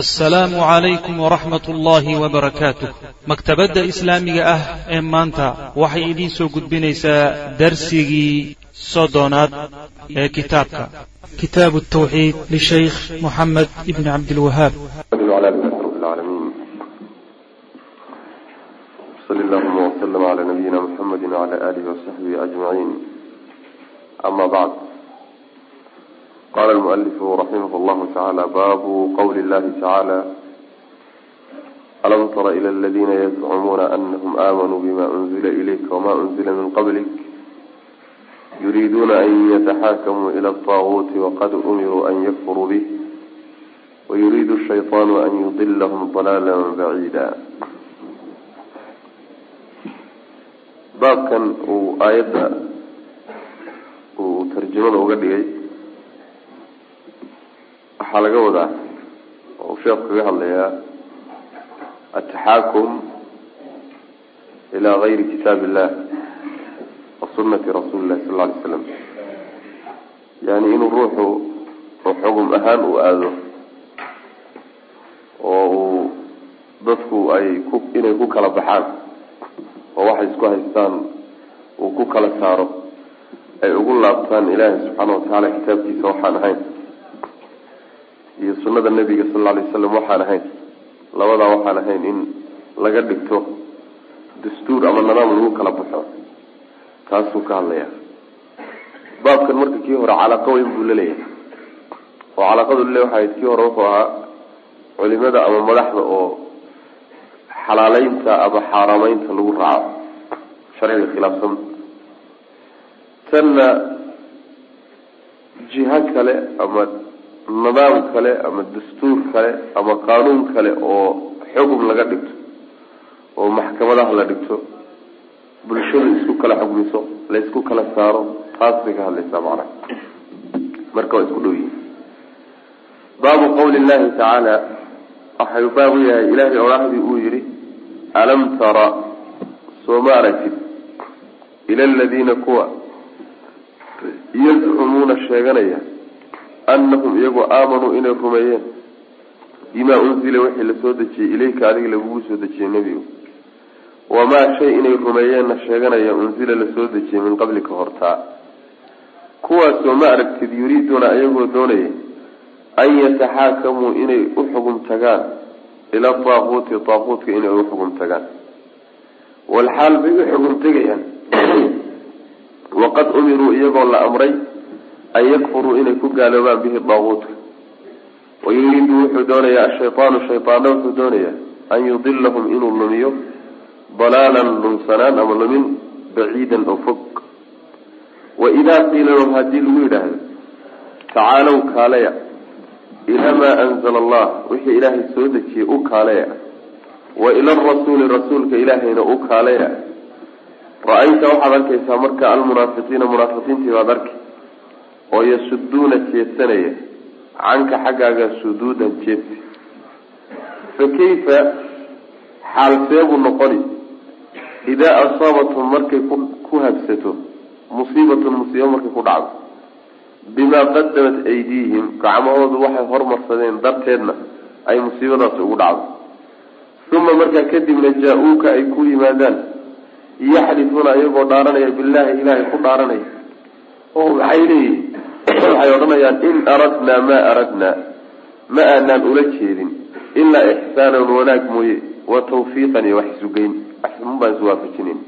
asalaamu calaykum waraxmat ullaahi wabarakaatuh maktabadda islaamiga ah ee maanta waxay idiin soo gudbinaysaa darsigii soddonaad ee kitaabka. Kitaabu tawxiid lishaykh moxamed ibni cabdilwahaab sali llahuma wslm cla nabiyina mxamedi wcla alihi wasaxbihi ajmaciin ama bacd qala lmualifu raximah llahu tacaala baabu qawli llahi tacaala alam tara ila aladina yazcumuuna anahum aamanuu bima unzila ilayka wama unzila min qablik yuriiduuna an yataxaakamuu ila alطaaguuti waqad umiruu an yakfuruu bih wayuriidu shayطaanu an yudilahum dalaala baciida baabkan uu aayadda uu tarjamada uga dhigay waxaa laga wadaa oo sheekhu kaga hadlayaa ataxaakum ilaa gayri kitaab illah wa sunati rasuuli llahi sal alay slam yani inuu ruuxu xugum ahaan uu aado oo uu dadku ay ku inay ku kala baxaan oo waxay isku haystaan uu ku kala saaro ay ugu laabtaan ilaahi subxaana watacaala kitaabkiisa waxaan ahayn iyo sunada nabiga sal lla lay waslam waxaan ahayn. Labadaa waxaan ahayn in laga dhigto dastuur ama nadaam lagu kala baxo. Taasuu ka hadlaya baabkan marka kii hore calaaqa weyn buu la leeyahay oo calaaqadu lale waxay kii hore wuxuu ahaa culimada ama madaxda oo xalaaleynta ama xaarameynta lagu raaco. Sharciga khilaafsan. Tanna jiho kale ama nidaam kale ama dastuur kale ama qaanuun kale oo xugum laga dhigto oo maxkamadaha la dhigto bulshada isku kala xugmiso la isku kala saaro taas bay ka hadlaysaa macnaha. Marka waa isku dhow yihiin baabu qawli llahi tacaala waxay baab u yahay ilaahay odhahdii uu yihi alam tara soo ma aragtid ila aladiina kuwa yazcumuuna sheeganaya anahum iyagoo aamanuu inay rumeeyeen. Bimaa unzila wixii la soo dejiyey ilayka adiga lagugu soo dejiyey nebigu. Wamaa shay inay rumeeyeenna sheeganaya unzila la soo dejiyey min qablika hortaa kuwaasoo ma aragtid yuriiduuna iyagoo doonaya an yataxaakamuu inay u xugum tagaan ila daaquuti daaquutka inay u xugum tagaan. Walxaal bay u xugum tegayaan. Waqad umiruu iyagoo la amray an yakfuruu inay ku gaaloobaan bihi daaquutka wayuriidu wuxuu doonayaa ashaytaanu shaytaana wuxuu doonayaa an yudilahum inuu lumiyo dalaalan lunsanaan ama lumin baciidan oo fog waidaa qiila lahum haddii lagu yidhaahdo tacaalow kaaleya ilaa maa anzala allah wixii ilaahay soo dejiyey u kaaleya wa ila arasuuli rasuulka ilaahayna u kaaleya ra'ayta waxaad arkaysaa marka almunaafiqiina munaafiqiintii baad arki oo yasuduuna jeedsanaya canka xaggaaga suduudan jeedsi fa kayfa? Xaal seebuu noqoni. Idaa asaabathum markay ku habsato musiibatun musiibo markay ku dhacdo. Bimaa qadamat aydiihim gacmahoodu waxay hormarsadeen darteedna ay musiibadaasi ugu dhacdo. Uma markaa kadibna jaa-uuka ay ku yimaadaan. Yaxlifuuna iyagoo dhaaranaya billaahi ilaahay ku dhaaranaya oo maxay leeyihiin waxay odhanayaan in aradnaa maa aradnaa. Ma aanaan ula jeedin. Ilaa ixsaanan wanaag mooye. Wa tawfiiqan iyo wax isugeyn waxun baan iswaafajinayn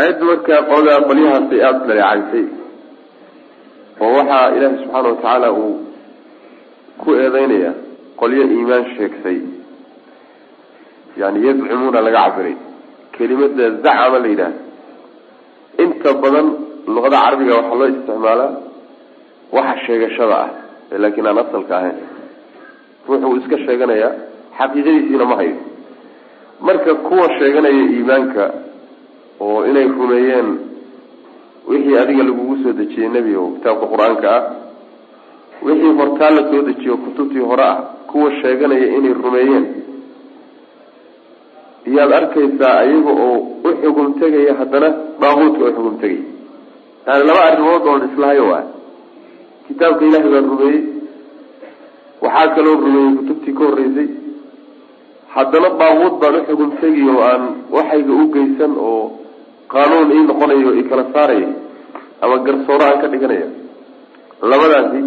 ayadda markaa qolaa qolyahaasay aada dhaleecaysay oo waxaa ilaahi subxaana watacaala uu ku eedeynaya qolyo iimaan sheegtay yani yazcumuuna laga cabiray kelimada zacama la yidhaah inta badan luqada carabiga waxaa loo isticmaalaa waxa sheegashada ah laakiin aan asalka ahayn. Ruuxu uu iska sheeganayaa xaqiiqadiisiina ma hayo. Marka kuwa sheeganaya iimaanka oo inay rumeeyeen wixii adiga lagugu soo dejiyey nebigo kitaabka qur'aanka ah wixii hortaa la soo dejiyo kutubtii hore ah kuwa sheeganaya inay rumeeyeen iyaad arkaysaa iyaga oo u xugum tegaya haddana daaquudka u xugum tegaya yani laba arrimood oon islahayo waa kitaabka ilaahay baan rumeeyey. Waxaa kaloo rumeeyey kutubtii ka horreysay. Haddana daaquud baan uxugum tegi oo aan waxayga u geysan oo qaanuun ii noqonayo i kala saaraya ama garsooro aan ka dhiganaya. Labadaasi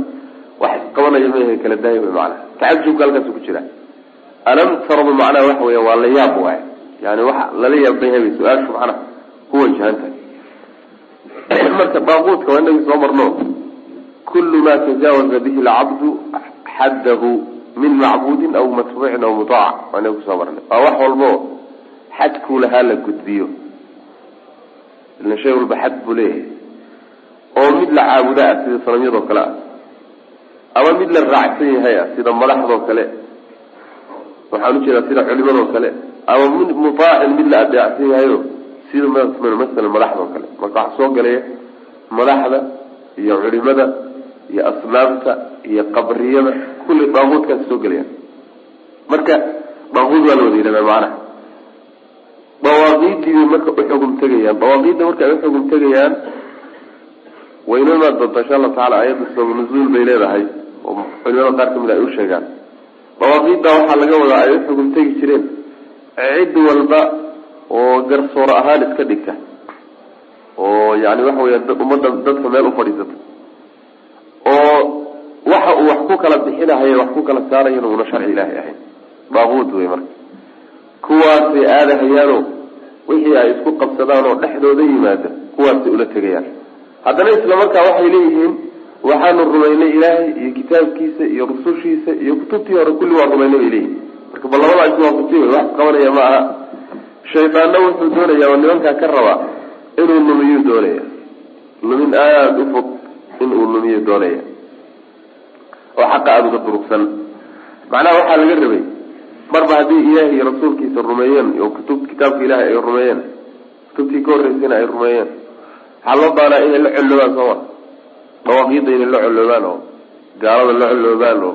wax isqabanaya maaha kala daaya way macanaha tacajubka halkaasu ku jira alam taraba macnaha waxa weya waa la yaab waay yani waxa lala yaabay habay su'aashu macnaha ku wajahantahay marka daaquudka waa inagii soo marno kullu ma tajaawaza bihi lcabdu xaddahu min macbuudin aw matbuucin aw mutaac waa inaga ku soo marnay waa wax walbo xadkuu lahaa la gudbiyo ila shay walba xad buu leeyahay oo mid la caabuda ah sida sanamyadoo kale ah ama mid la raacsan yahay ah sida madaxdoo kale waxaan u jeedaa sida culimadoo kale. Ama mid mutaacin mid la adeecsan yahayo sida masalan madaxdoo kale. Marka waxaa soo galaya madaxda iyo culimada iyo asnaamta iyo qabriyada kulli daaquudkaas soo gelayaan marka daaquud waa la wada yidhahdaa macanaha dawaaqiidii bay marka uxugum tegayaan. Dawaaqiidda marka uxugum tegayaan waynoo imaan doontaa insha allahu tacala ayadda sabab nuzuul bay leedahay oo culimada qaar ka mid ay u dawaaqiidda waxaa laga wadaa ay uxugum tegi jireen. Cid walba oo garsoor ahaan iska dhigta. Oo yani waxa weya ummadda dadka meel ufadhiisata oo waxa uu wax ku kala bixinahayo wax ku kala saarayana una sharci ilaahay ahayn. Daaquud wey marka. Kuwaasay aadahayaano wixii ay isku qabsadaan oo dhexdooda yimaada kuwaasay ula tegayaan. Haddana isla markaa waxay leeyihiin waxaanu rumaynay ilaahay iyo kitaabkiisa iyo rusushiisa iyo kutubtii hore kulli waa rumaynay bay leeyihiin marka bal labadaa iswaafajiy wey wax qabanaya ma aha. Shaydaanna wuxuu doonaya oo nimankaa ka rabaa inuu lumiyu doonaya lumin aada u fog inuu lumiyo doonaya oo xaqa aada uga durugsan macnaha waxaa laga rabay marba haddii ilaahay iyo rasuulkiisa rumeeyeen oo kutub kitaabka ilaahay ay rumeeyeen kutubtii ka horreysayna ay rumeeyeen. Waxaa loo baanaa inay la colloobaan sooma dawaaqiidda inay la colloobaan oo gaalada la colloobaan oo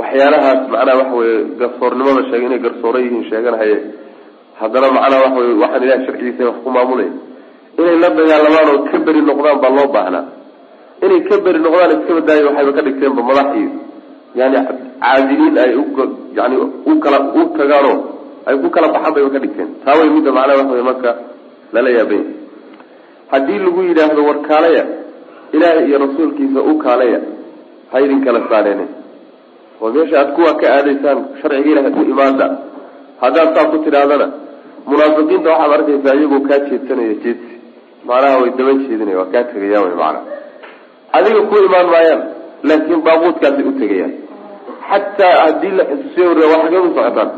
waxyaalahaas macnaha waxa weye garsoornimada sheegay inay garsooro yihiin sheeganahaye. Haddana macnaha waxa wey waxaan ilahay sharcigiisa wax ku maamulay. Inay la dagaalamaan oo ka beri noqdaan baa loo baahnaa. Inay ka beri noqdaan iska badaayo waxayba ka dhigteenba madax iyo yani caadiliin ay yani u kala u tagaanoo ay ku kala baxaan bayba ka dhigteen. Taa way midda macnaha waxa wey marka lala yaabanya haddii lagu yidhaahdo war kaalaya ilaahay iyo rasuulkiisa u kaalaya ha idin kala saareen oo meesha aad kuwa ka aadaysaan sharciga ilahay u imaada haddaad saa ku tidhaahdana munaafiqiinta waxaad arkaysaa iyagoo kaa jeedsanaya jeedsi. Macnaha way daba jeedinaya waa kaa tegayaan wy macnaha. Adiga ku imaan maayaan laakiin daaquudkaasay u tegayaan. Xataa haddii la xusuusiyo wariya waa xagee socotaan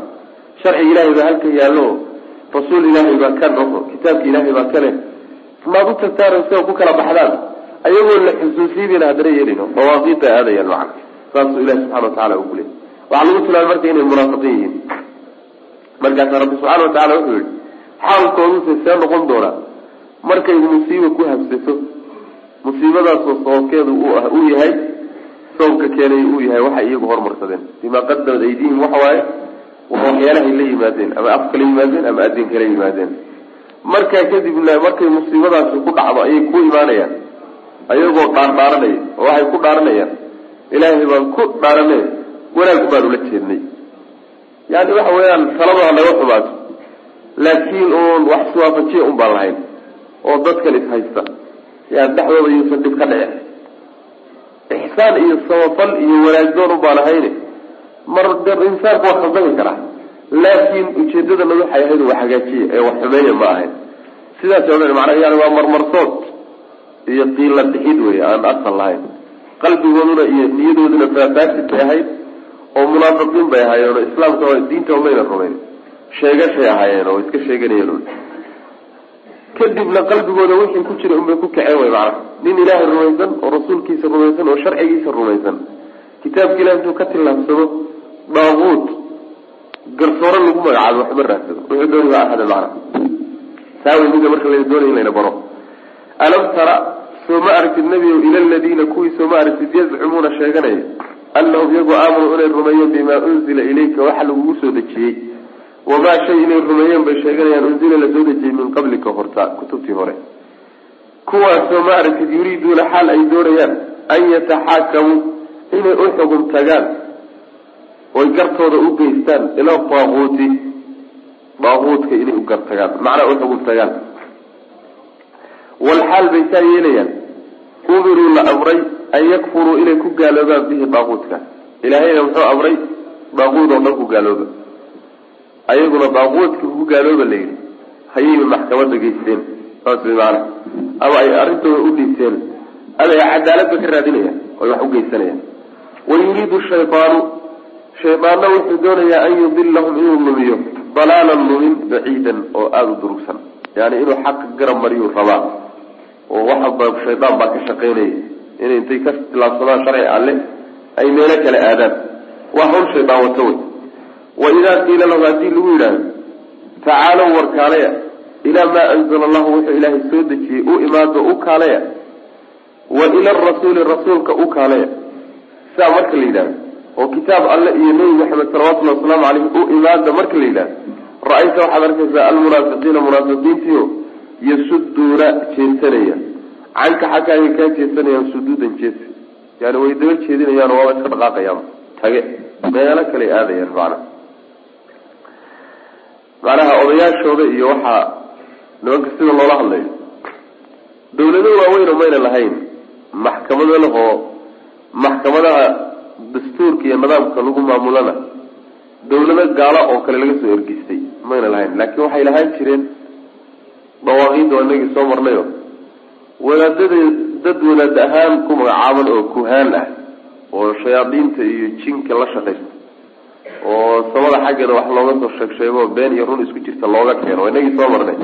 sharciga ilaahay baa halka yaallo rasuul ilaahay baa kan oho kitaabka ilaahay baa kale maad u tagtaan isagoo ku kala baxdaan ayagoo la xusuusiyadina haddana yeelino dawaaqiidta aadayaan macna saasuu ilahi subxana watacala ugu leeyay waxaa lagu tilmaamay marka inay munaafiqiin yihiin. Markaasa rabbi subxana watacala wuxuu yihi xaalkooduse see noqon doonaa markay musiiba ku habsato musiibadaasoo sababkeedu uu yahay sababka keenay uu yahay waxay iyagu hormarsadeen. Bimaa qadamat aydihim waxa waaye waa waxyaalahay la yimaadeen ama af kala yimaadeen ama adin kala yimaadeen. Markaa kadibna markay musiibadaasi ku dhacdo ayay ku imaanayaan ayagoo dhaardhaaranaya oo waxay ku dhaaranayaan. Ilaahay baan ku dhaaranay wanaag baan ula jeednay yani waxa weeyaan talada naga xumaato laakiin uun wax iswaafajiya un baan lahayn oo dadkan is haysta. Yaa dhexdooda yuusan dhib ka dhicin. Ixsaan iyo samafal iyo wanaagdoon un baan ahayne mar insaanku waa khaldami karaa laakiin ujeedadanad waxay ahayd wax hagaajiya ee wax xumeeya ma ahayn. Sidaas o dhan yani waa marmarsood iyo qiila dhixid wey aan asal lahayn. Qalbigooduna iyo niyadooduna faafaasid bay ahayd oo munaafiqiin bay ahaayeen oo islaamka diinta mayna rumayn. Sheegashay ahaayeen oo iska sheeganayeen kadibna qalbigooda wixii ku jira unbay ku kaceen way macnaha nin ilaahay rumaysan oo rasuulkiisa rumaysan oo sharcigiisa rumaysan. Kitaabka ilahi intuu ka tillaabsado daaquud garsooro lagu magacaabo waxba raadsado wuxuu dooni baa macnaha saa wey mida marka la doonaya in layna baro alam tara soo ma aragtid nebigow ila aladiina kuwii soo ma aragtid yazcumuuna sheeganaya anahum iyagoo aamanuu inay rumeeyeen bimaa unzila ilayka waxa lagugu soo dejiyey wamaa shay inay rumeeyeen bay sheeganayaan unzila la soo dejiyey min qablika horta kutubtii hore kuwaasoo ma aragtid yuriiduuna xaal ay doonayaan an yataxaakamuu inay u xugum tagaan oy gartooda u geystaan ila daaquuti daaquudka inay u gartagaan macnaa u xugun tagaan walxaal bay saa yeelayaan umiruu la amray an yakfuruu inay ku gaaloobaan bihi daaquudka ilaahayna muxuu amray daaquud oo dhan ku gaalooba ayaguna daaquudka ku gaalooba la yidhi hayayba maxkamadda geysteen saas way maana ama ay arrintooda u dhiibteen ama ay cadaaladba ka raadinayaan oy wax u geysanayaan wayuriidu shaydaanu shaydaanna wuxuu doonayaa an yudilahum inuu lumiyo dalaalan lumin baciidan oo aada u durugsan yani inuu xaqa garab mariyuu rabaa oo waxaba shaydaan baa ka shaqaynaya inay intay ka tilaabsadaan sharci alle ay meelo kale aadaan. Waa hawl shaydaan wato wey. Wa idaa qiila lahu haddii lagu yidhaahdo tacaalow war kaalaya ilaa maa anzala allahu wuxuu ilaahay soo dejiyey u imaado u kaalaya. Wa ila arasuuli rasuulka u kaalaya. Saa marka la yidhahdo oo kitaab alle iyo nebi maxamed salawatullahi wasalaamu caleyh u imaada marka la yidhahdo ra'ayta waxaad arkaysaa almunaafiqiina munaafiqiintiio yasuduuna jeesanaya. Canka xaggaaga kaa jeesanayaan suduudan jeesi. Yani way daba jeedinayaan waaba iska dhaqaaqayaan. Tage. Meelo kale aadayaan macnaha macnaha odayaashooda iyo waxaa nimanka sida loola hadlayo. Dawlado waaweyn mayna lahayn maxkamado lahoo maxkamadaha dastuurka iyo nidaamka lagu maamulana dawlado gaalo oo kale laga soo ergeystay mayna lahayn. Laakiin waxay lahaan jireen dawaaqiida waa inagii soo marnayo. Wadaadada dad wadaad ahaan ku magacaaban oo kuhaan ah oo shayaadiinta iyo jinka la shaqaysta oo samada xaggeeda wax looga soo sheeg sheego been iyo run isku jirta looga keeno inagii soo marnay.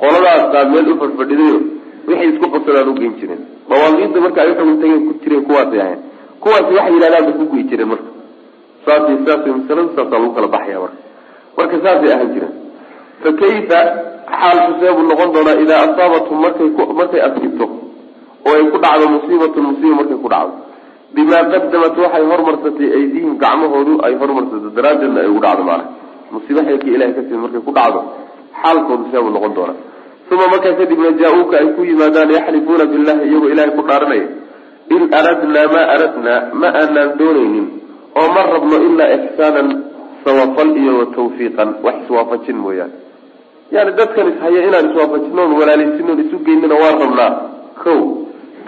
Qoladaasaa meel u fadhfadhidayo wixay isku qabsadaan u geyn jireen dawaaqiida marka ay uxugun tageen ku jireen kuwaasay ahayn. Kuwaasi waxay yidhahdaan bay ku guyi jireen marka. Saasy saasay masaladu saasaa lagu kala baxaya marka. Marka saasay ahaan jireen fa kayfa xaalku seebuu noqon doonaa idaa asaabathum markay markay asibto oo ay ku dhacdo musiibatun musiiba markay ku dhacdo bimaa qadamat waxay hormarsatay aydihim gacmahoodu ay hormarsato daraaddeedna ay ugu dhacdo maana musiiba xeelka ilahay ka timid markay ku dhacdo xaalkoodu seebuu noqon doonaa uma markaa kadibna jaa-uuka ay ku yimaadaan yaxlifuuna billahi iyagoo ilahay ku dhaaranaya in aradnaa ma aradnaa ma aanaan doonaynin oo ma rabno ilaa ixsaanan samafal iyo watawfiiqan wax iswaafajin mooyaane. Yani dadkan ishaya inaan iswaafajinoon walaalaysinon isu geynina waan rabnaa. Ko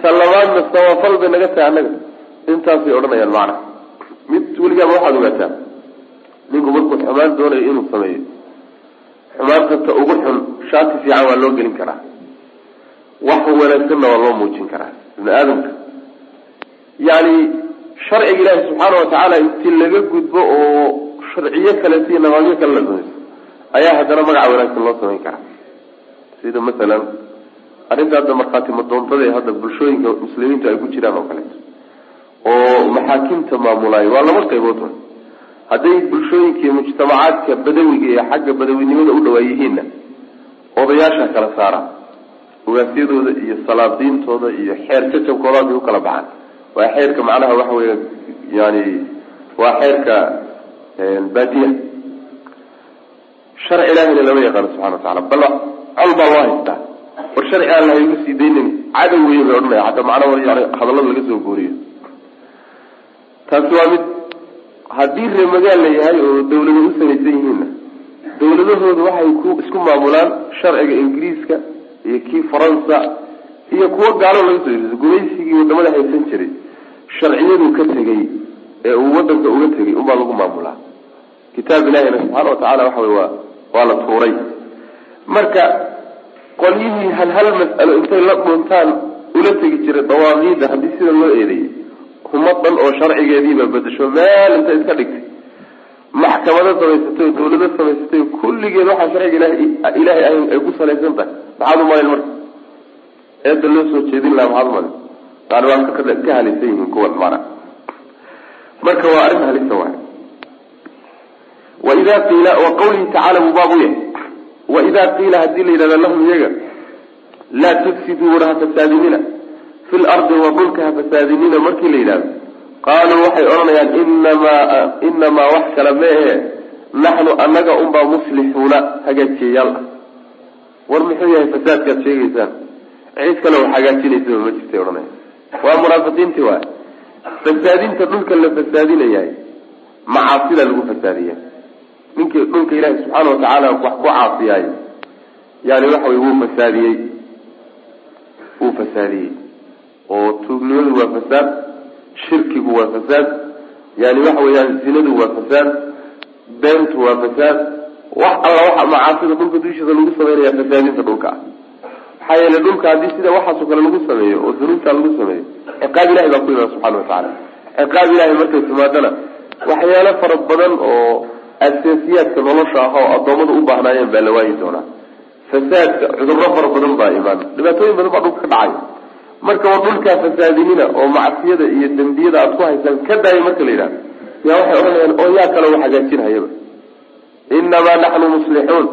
ta labaadna samafal bay naga tahay annaga. Intaasay odhanayaan macna. Mid weligaaba waxaad ogaataa? Ninku markuu xumaan doonayo inuu sameeyo. Xumaanta ta ugu xun shaati fiican waa loo gelin karaa. Wax wanaagsanna waa loo muujin karaa ibni aadamka. Yani sharciga ilaahi subxaana watacaala inti laga gudbo oo sharciyo kaleeto iyo namaadyo kale la samayso ayaa haddana magaca wanaagsan loo samayn karaa. Sida masalan arrinta hadda markhaati madoontada hadda bulshooyinka muslimiintu ay ku jiraan oo kaleeto oo maxaakimta maamulaayo waa laba qaybood wa hadday bulshooyinka iyo mujtamacaadka badawiga iyo xagga badawinimada u dhawaa yihiinna odayaasha kala saara ogaasyadooda iyo salaadiintooda iyo xeer jajabkoodaasay u kala baxaan. Waa xeerka macnaha waxa weya yani waa xeerka baadiya sharci ilaahina lama yaqaano subxana watacala bal col baa loo haystaa war sharci aan lahay ugu sii daynin cadow wey bay odhanaya hataa macnaha yani hadallada laga soo gooriyo taasi waa mid haddii ree magaal la yahay oo dawlado u samaysan yihiinna dawladahoodu waxay ku isku maamulaan sharciga ingiriiska iyo kii faransa iyo kuwo gaalo laga soo yiriso gumaysigii waddamada haysan jiray sharciyaduu ka tegay ee uu wadanka uga tegay unbaa lagu maamulaa. Kitaab ilahina subxaana watacaala waxa wey waa waa la tuuray. Marka qolyihii hal hal mas'alo intay la dhuntaan ula tegi jiray dawaaqiida haddii sida loo eedeeyay humad dhan oo sharcigeediiba bedesho meel intay iska dhigtay. Maxkamado samaysatay oo dawlado samaysatay kulligeed waxaa sharciga ilahay ilaahay ay ku salaysan tahay. Maxaad umalin marka? Eedda loo soo jeedin laha maxaad umalin yani waa ka halisan yihiin kuwan mana marka waa arrin halisa waay. Waida qiila wa qawlihi tacala buu yahay waida qiila haddii la yidhahda lahum iyaga laa tufsiduu war ha fasaadinina fi lardi wa dhulka ha fasaadinina markii la yidhahdo qaaluu waxay odhanayaan inamaa inamaa wax kale meehe naxnu annaga unbaa muslixuuna hagaajiyayaal ah. War muxuu yahay fasaadkaad sheegaysaan? Cid kale wax hagaajinaysaba ma jirtay odhanaya waa munaafiqiintii waay fasaadinta dhulka la fasaadinayahay macaasida lagu fasaadiya ninkii dhulka ilaahi subxaana watacaala wax ku caasiyaay yani waxa wey wuu fasaadiyey wuu fasaadiyey oo tuugnimadu waa fasaad shirkigu waa fasaad yani waxa weeyaan zinadu waa fasaad beentu waa fasaad. Wax alla macaasida dhulka dushiisa lagu sameynaya fasaadinta dhulka. ah maxaa yeele dhulka haddii sida waxaasoo kale lagu sameeyo oo dunuubtaa lagu sameeyo ciqaab ilahi baa ku imaan subxana watacaala ciqaab ilahay markay timaadana waxyaalo fara badan oo asaasiyaadka nolosha ah oo addoommadu u baahnaayeen baa la waayi doonaa. Fasaadka cudurro fara badan baa imaan. Dhibaatooyin badan baa dhulka ka dhacay. Marka war dhulkaa fasaadinina oo macsiyada iyo dembiyada aad ku haysaan ka daaya marka la yidhahdo yaa waxay odhanayaan oo yaa kaloo wax hagaajinhayaba inamaa naxnu muslixuun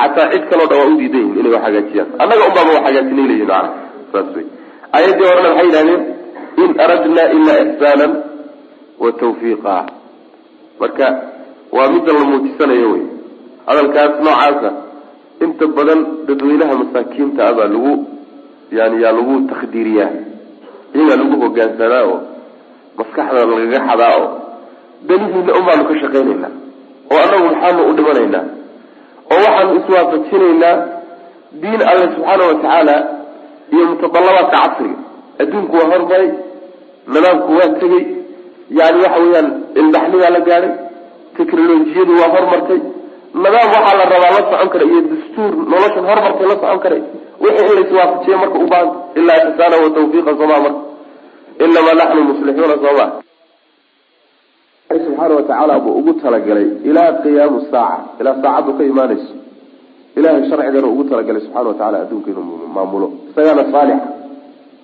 xataa cid kaloo dhan waa u diidan yihiin inay wax hagaajiyaan annaga unbaaba wax hagaajinay leyihin macana saas wey aayaddii horena waxay yidhahdeen in aradna ilaa ixsaanan wa tawfiiqa marka waa midda la muujisanayo wey hadalkaas noocaasa inta badan dadweynaha masaakiinta ah baa lagu yani yaa lagu takdiiriyaa iyagaa lagu hogaansanaa oo maskaxda lagaga xadaa oo danihiina un baanu ka shaqaynaynaa oo annagu maxaanu u dhimanaynaa oo waxaanu iswaafajinaynaa diin alle subxaana watacaala iyo mutadallabaadka casriga. Adduunku waa hormaray nidaamku waa tegey yani waxa weeyaan ilbaxnimaa la gaadhay technolojiyadu waa hormartay nidaam waxaa la rabaa la socon kara iyo dastuur noloshan hormartay la socon karay. Wixii in laiswaafajiya marka u baahanta ilaa ixsaana wa tawfiiqa sooma marka inamaa naxnu muslixuuna sooma subxaana watacaala buu ugu talagalay ilaa qiyaamu saaca ilaa saacaddu ka imaanayso. Ilahay sharcigana ugu talagalay subxana watacala adduunka inuu maamulo. Isagaana saalixa.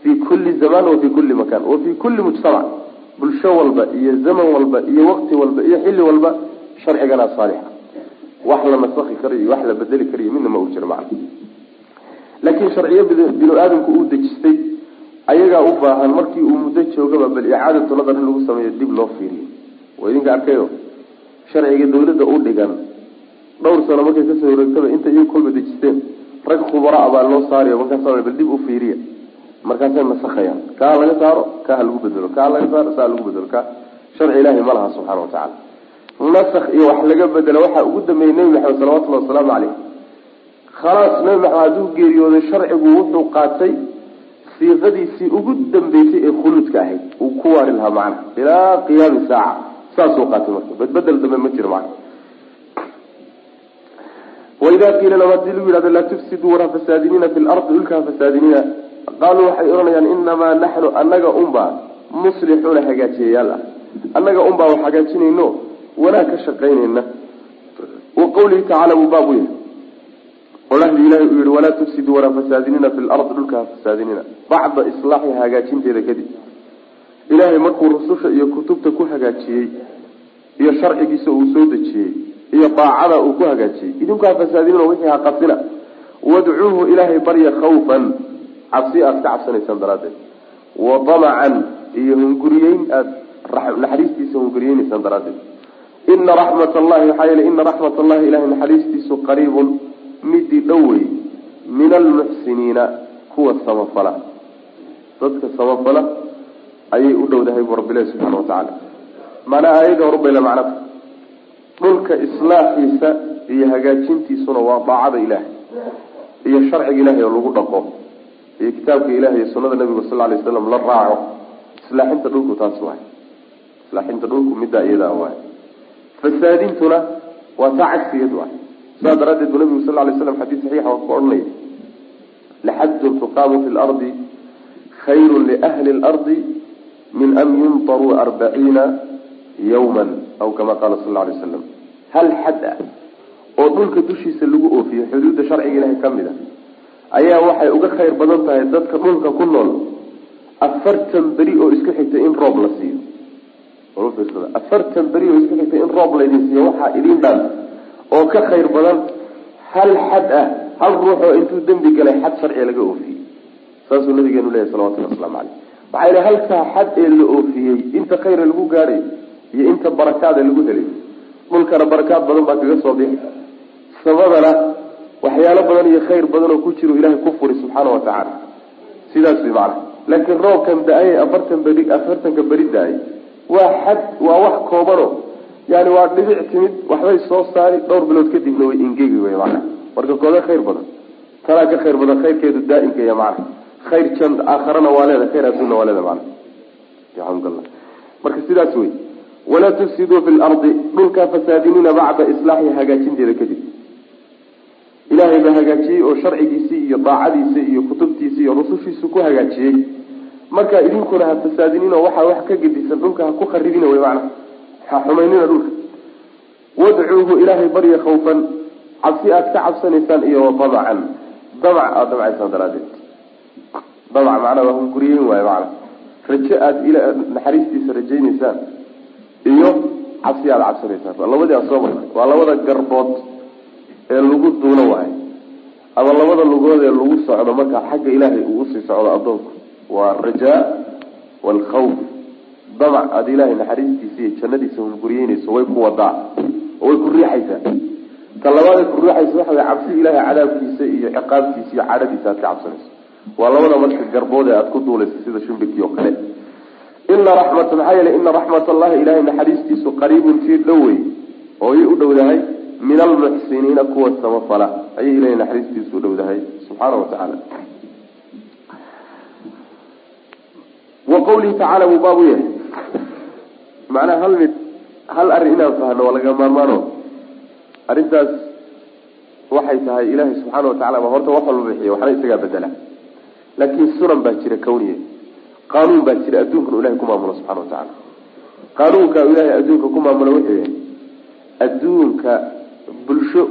Fi kulli zaman wa fi kulli makan wa fi kulli mujtamac. Bulsho walba iyo zaman walba iyo waqti walba iyo xilli walba sharcigana saalixa. Wax la nasakhi karo iyo wax la bedeli karayo midna ma uu jiro macna. Laakiin sharciyo binu aadamku uu dejistay ayagaa u baahan markii uu muddo joogaba bal icaadatu nadar in lagu sameeyo dib loo fiiriyo waa idinka arkayo sharciga dawladda u dhigan. Dhowr sano markay ka soo wareegtaba inta iyagu kolba dejisteen rag khubara baa loo saarayo markaasa bal dib u fiiriya markaasay nasakhayaan kaa laga saaro kaa ha lagu bedelo. Kaa laga saaro saa lagu bedelo. Ka sharci ilaahi ma laha subxana watacaala nasakh iyo wax laga bedelo waxaa ugu dambeeyey nebi maxamed salawatullahi wasalaamu caleyh khalaas nebi maxamed hadduu geeriyooday sharcigu wuxuu qaatay siiqadiisii ugu dambeysay ee khuluudka ahayd. Uu ku waari lahaa macna ilaa qiyaami saaca saasuu qaatay marka badbedel dambe ma jiro macna waidaa qiila lahum haddii lagu yidhahdo laa tufsiduu war ha fasaadinina fi lardi dhulka ha fasaadinina qaaluu waxay odhanayaan inamaa naxnu annaga unbaa muslixuuna hagaajiyayaal ah annaga unbaa wax hagaajinayno wanaag ka shaqaynayna wa qawlihi buu baab u yahay odhahdii ilahay uu yihi walaa tufsiduu walaa fasaadinina fi lardi dhulka ha fasaadinina bacda islaaxi hagaajinteeda kadib ilaahay markuu rususha iyo kutubta ku hagaajiyey iyo sharcigiisa uu soo dejiyey iyo daacada uu ku hagaajiyey idinku ha fasaadinina wixii ha wadcuuhu ilaahay barya khawfan cabsi aad ka cabsanaysaan daraaddeed. Wa damacan iyo hunguriyeyn aad naxariistiisa hunguriyeynaysaan daraaddeed. Ina raxmat allahi maxaa yeele ina raxmat allahi ilahay naxariistiisu qariibun midii dhow wey min almuxsiniina kuwa samafala. Dadka samafala ayay u dhowdahay bu rabbilahi subxana watacaala maanaa aayadii horubay la macnata dhulka islaaxiisa iyo hagaajintiisuna waa daacada ilaahay. Iyo sharciga ilahay oo lagu dhaqo. Iyo kitaabka ilahay iyo sunada nabiga sal lay slam la raaco. Islaaxinta dhulku taas waay islaaxinta dhulku middaa iyadaa waay fasaadintuna waa taa waay sidaa daraaddeed buu nabigu sal lay slam xadiis saxiixa ku odhanaya laxajun tuqaamu fi lardi khayru liahli lardi min an yuntaruu arbaciina yawman aw kama qaala sal lay slam hal xad ah oo dhulka dushiisa lagu oofiyo xuduudda sharciga ilahay ka mid a ayaa waxay uga khayr badan tahay dadka dhulka ku nool. Afartan beri oo isku xigtay in roob la siiyo. Afartan beri oo isku xigtay in roob laydin siiyo waxaa idin dhan oo ka khayr badan hal xad ah hal ruux oo intuu dembi galay xad sharciga laga oofiyey saasuu nabigeenu leyahy salawatulli waslamu caleyh waxaa halkaa xad ee la oofiyey inta khayra lagu gaadhay iyo inta barakaada lagu helay. Dhulkana barakaad badan baa kaga soo bixi. Samadana waxyaalo badan iyo khayr badan oo ku jiro ilahay ku furi subxaana wa tacaala sidaas way macana laakiin roobkan da'ay afartan beri afartanka beri da'ay. Waa xad waa wax koobano. Yani waa dhibic timid waxbay soo saari dhowr bilood kadibna way ingegi wey macana marka kooda khayr badan tanaa ka khayr badan khayrkeedu daaimka ya macana khayr jan aakharana waa leeda khayr adduunna waa leeda alxamdulillah marka sidaas wey walaa tufsiduu fi lardi dhulkaa fasaadinina bacda islaaxi hagaajinteeda kadib ilaahay baa hagaajiyey oo sharcigiisii iyo daacadiisa iyo kutubtiisa iyo rusushiisu ku hagaajiyey marka idinkuna ha fasaadinino waxaa wax ka gedisan dhulka ha ku kharibina wey macana ha xumaynina dhulka wadcuuhu ilaahay barya khawfan cabsi aad ka cabsanaysaan iyo wadabacan damac aada damcaysaan daraadeed damac macnaa waa hunguriyeyn waayo macana rajo aada il naxariistiisa rajaynaysaan iyo cabsi aada cabsanaysaan labadii aan soo marnay waa labada garbood ee lagu duulo waayo ama labada lugood ee lagu socdo markaa xagga ilaahay uu u sii socdo addoonku waa arajaa waalkhawf damac aada ilaahay naxariistiisa iyo jannadiisa hunguriyeynayso way ku wadaa oo way ku riixaysaa. Ta labaaday ku riixaysa waxa way cabsi ilaahay cadaabkiisa iyo ciqaabtiisa iyo cadhadiisa aad ka cabsanayso waa labada marka garbood ee aada ku duulaysa sida shimbirkii oo kale. Ina raxmata maxaa yeelay ina raxmat allahi ilahay naxariistiisu qariibun tii dhow wey oo ay u dhowdahay min almuxsiniina kuwa samafala. Ayay ilahay naxariistiisu dhowdahay subxaana wa tacaala. Wa qawlihi tacaala wuu baabu yahay. Macnaha hal mid hal arrin inaan fahno waa laga maarmaano. Arrintaas waxay tahay ilaahay subxaana wa tacala ba horta wax walba bixiya waxna isagaa bedela laakiin sunan baa jira kawniye. Qaanuun baa jira adduunkan ilahay ku maamulo subxana wa tacala qaanuunka ilaahay adduunka ku maamulo wuxuu yahay adduunka bulsho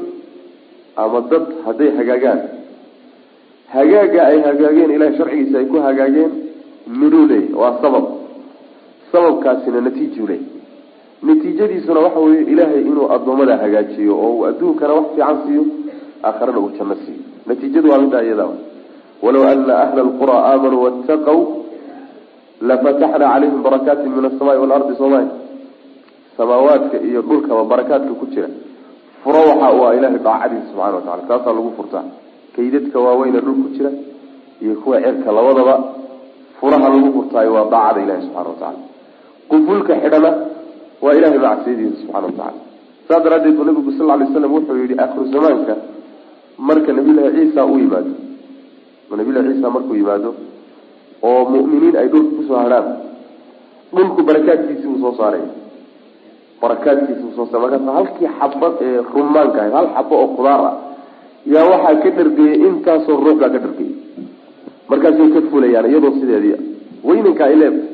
ama dad hadday hagaagaan hagaaga ay hagaageen ilahay sharcigiisa ay ku hagaageen leey waa sabab. Sababkaasina natiijuu natiijadiisuna waxa weeye ilaahay inuu addoommada hagaajiyo oo uu adduunkana wax fiican siiyo aakharana uu janno siiyo. Natiijadu waa middaa iyada walow ana ahla alqura aamanuu waataqow lafataxna calayhim barakaatin min asamaai waalardi soomaya samaawaadka iyo dhulkaba barakaadka ku jira furo waxa u ah ilahay daacadiisa subxana wa tacala taasaa lagu furtaa kaydadka waaweyne dhul ku jira iyo kuwa cerka labadaba furaha lagu furtaayo waa daacada ilahi subxana wa tacala qufulka xidhana waa ilahay macsiyadiisa subxana wa tacala saas daraaddeed buu nabigu sal lay slam wuxuu yihi akhiru zamaanka marka nabiyullahi ciisa u yimaado nabiyullahi ciisa markuu yimaado oo mu'miniin ay dhulka ku soo hadhaan dhulku barakaadkiisii uu soo saaraya barakaadkiisi uu soo saara markaas halkii xaba ee rumaanka ahayd hal xabo oo khudaar ah yaa waxaa ka dhargeyay intaasoo ruux ka dhargeyay markaasay ka fulayaan iyadoo sideedii weynanka ay leedahay.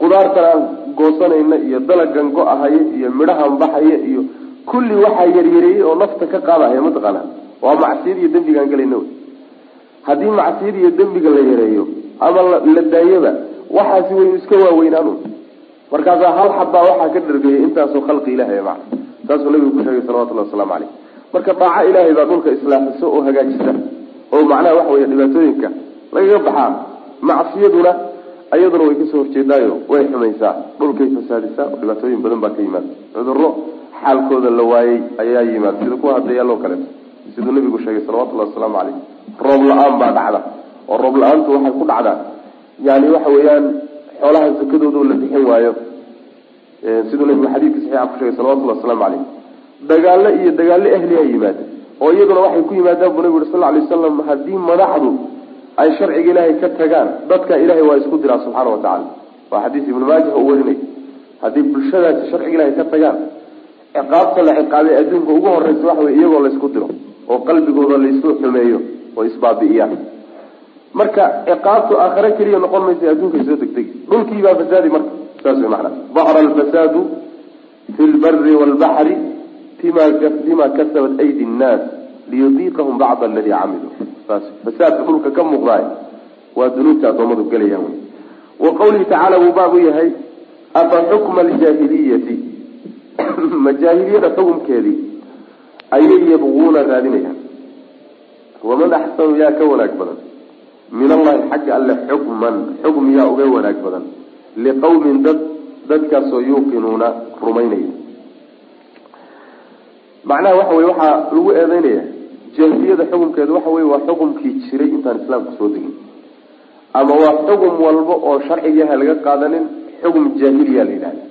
Qudaartan aan goosanayna iyo dalagan go-ahaya iyo midhahan baxaya iyo kulli waxaa yaryareeyey oo nafta ka qaadahaya mataqaana waa macsiyad iyo dembigaan gelayna wey haddii macsiyad iyo dembiga la yareeyo ama la daayaba waxaasi waynu iska waaweynaanu markaasaa hal xabbaa waxaa ka dhargeeyay intaasoo khalqi ilahay maa saasuu nabigu ku sheegay salawatullahi wasalaamu caleyh marka daaco ilaahay baa dhulka islaaxisa oo hagaajisa oo macnaha waxa wey dhibaatooyinka lagaga baxaa macsiyaduna ayaduna way ka soo horjeedaayo way xumaysaa dhulkay fasaadisaa dhibaatooyin badan baa ka yimaada. Cuduro xaalkooda la waayey ayaa yimaada. Sida kuwa hadayaaloo kaleeto siduu nabigu sheegay salawatullahi wasalaamu caleyh roob la'aan baa dhacda oo roob la'aantu waxay ku dhacdaa. Yani waxa weeyaan xoolaha sakadooda la bixin waayo. Siduu nabigu xadiidka saxiixa ku sheegay salawatullahi wasalaamu caleyh dagaalo iyo dagaalo ahliha yimaada oo iyaduna waxay ku yimaadaan buu nabigu uri sal lay slam haddii madaxdu ay sharciga ilaahay ka tagaan dadka ilahay waa isku diraa subxaana watacala waa xadiis ibnu maajah uu warinay. Haddii bulshadaasi sharciga ilahay ka tagaan ciqaabta la ciqaabay adduunka ugu horeysa waxa wey iyagoo laysku diro oo qalbigooda laysu xumeeyo oo isbaabi'iyaan. Marka ciqaabtu aakhare keliya noqon maysa adduunkay soo degtegi dhulkiibaa fasaadi marka saas wey macana dahra alfasaadu fi lbari waalbaxri bima kasabat aydi nnaas liyudiiqahum bacda aladii camiluu saas fasaadka dhulka ka muuqdaay waa dunuubta addoommadu gelayaan wey. Wa qawlihi tacaala wuu baab u yahay afa xukma aljaahiliyati? Ma jaahiliyada xukumkeedii ayay yabquuna raadinayaan. Waman axsanu yaa ka wanaag badan. Min allahi xagga alle xukman xukm yaa uga wanaag badan. Liqawmin dad dadkaasoo yuuqinuuna rumaynaya. Macnaha waxa wey waxaa lagu eedeynaya jaahiliyada xukumkeedu waxa wey waa xukumkii jiray intaan islaamku soo degin. Ama waa xukum walba oo sharcigaha laga qaadanin xukum jaahiliya la yidhahda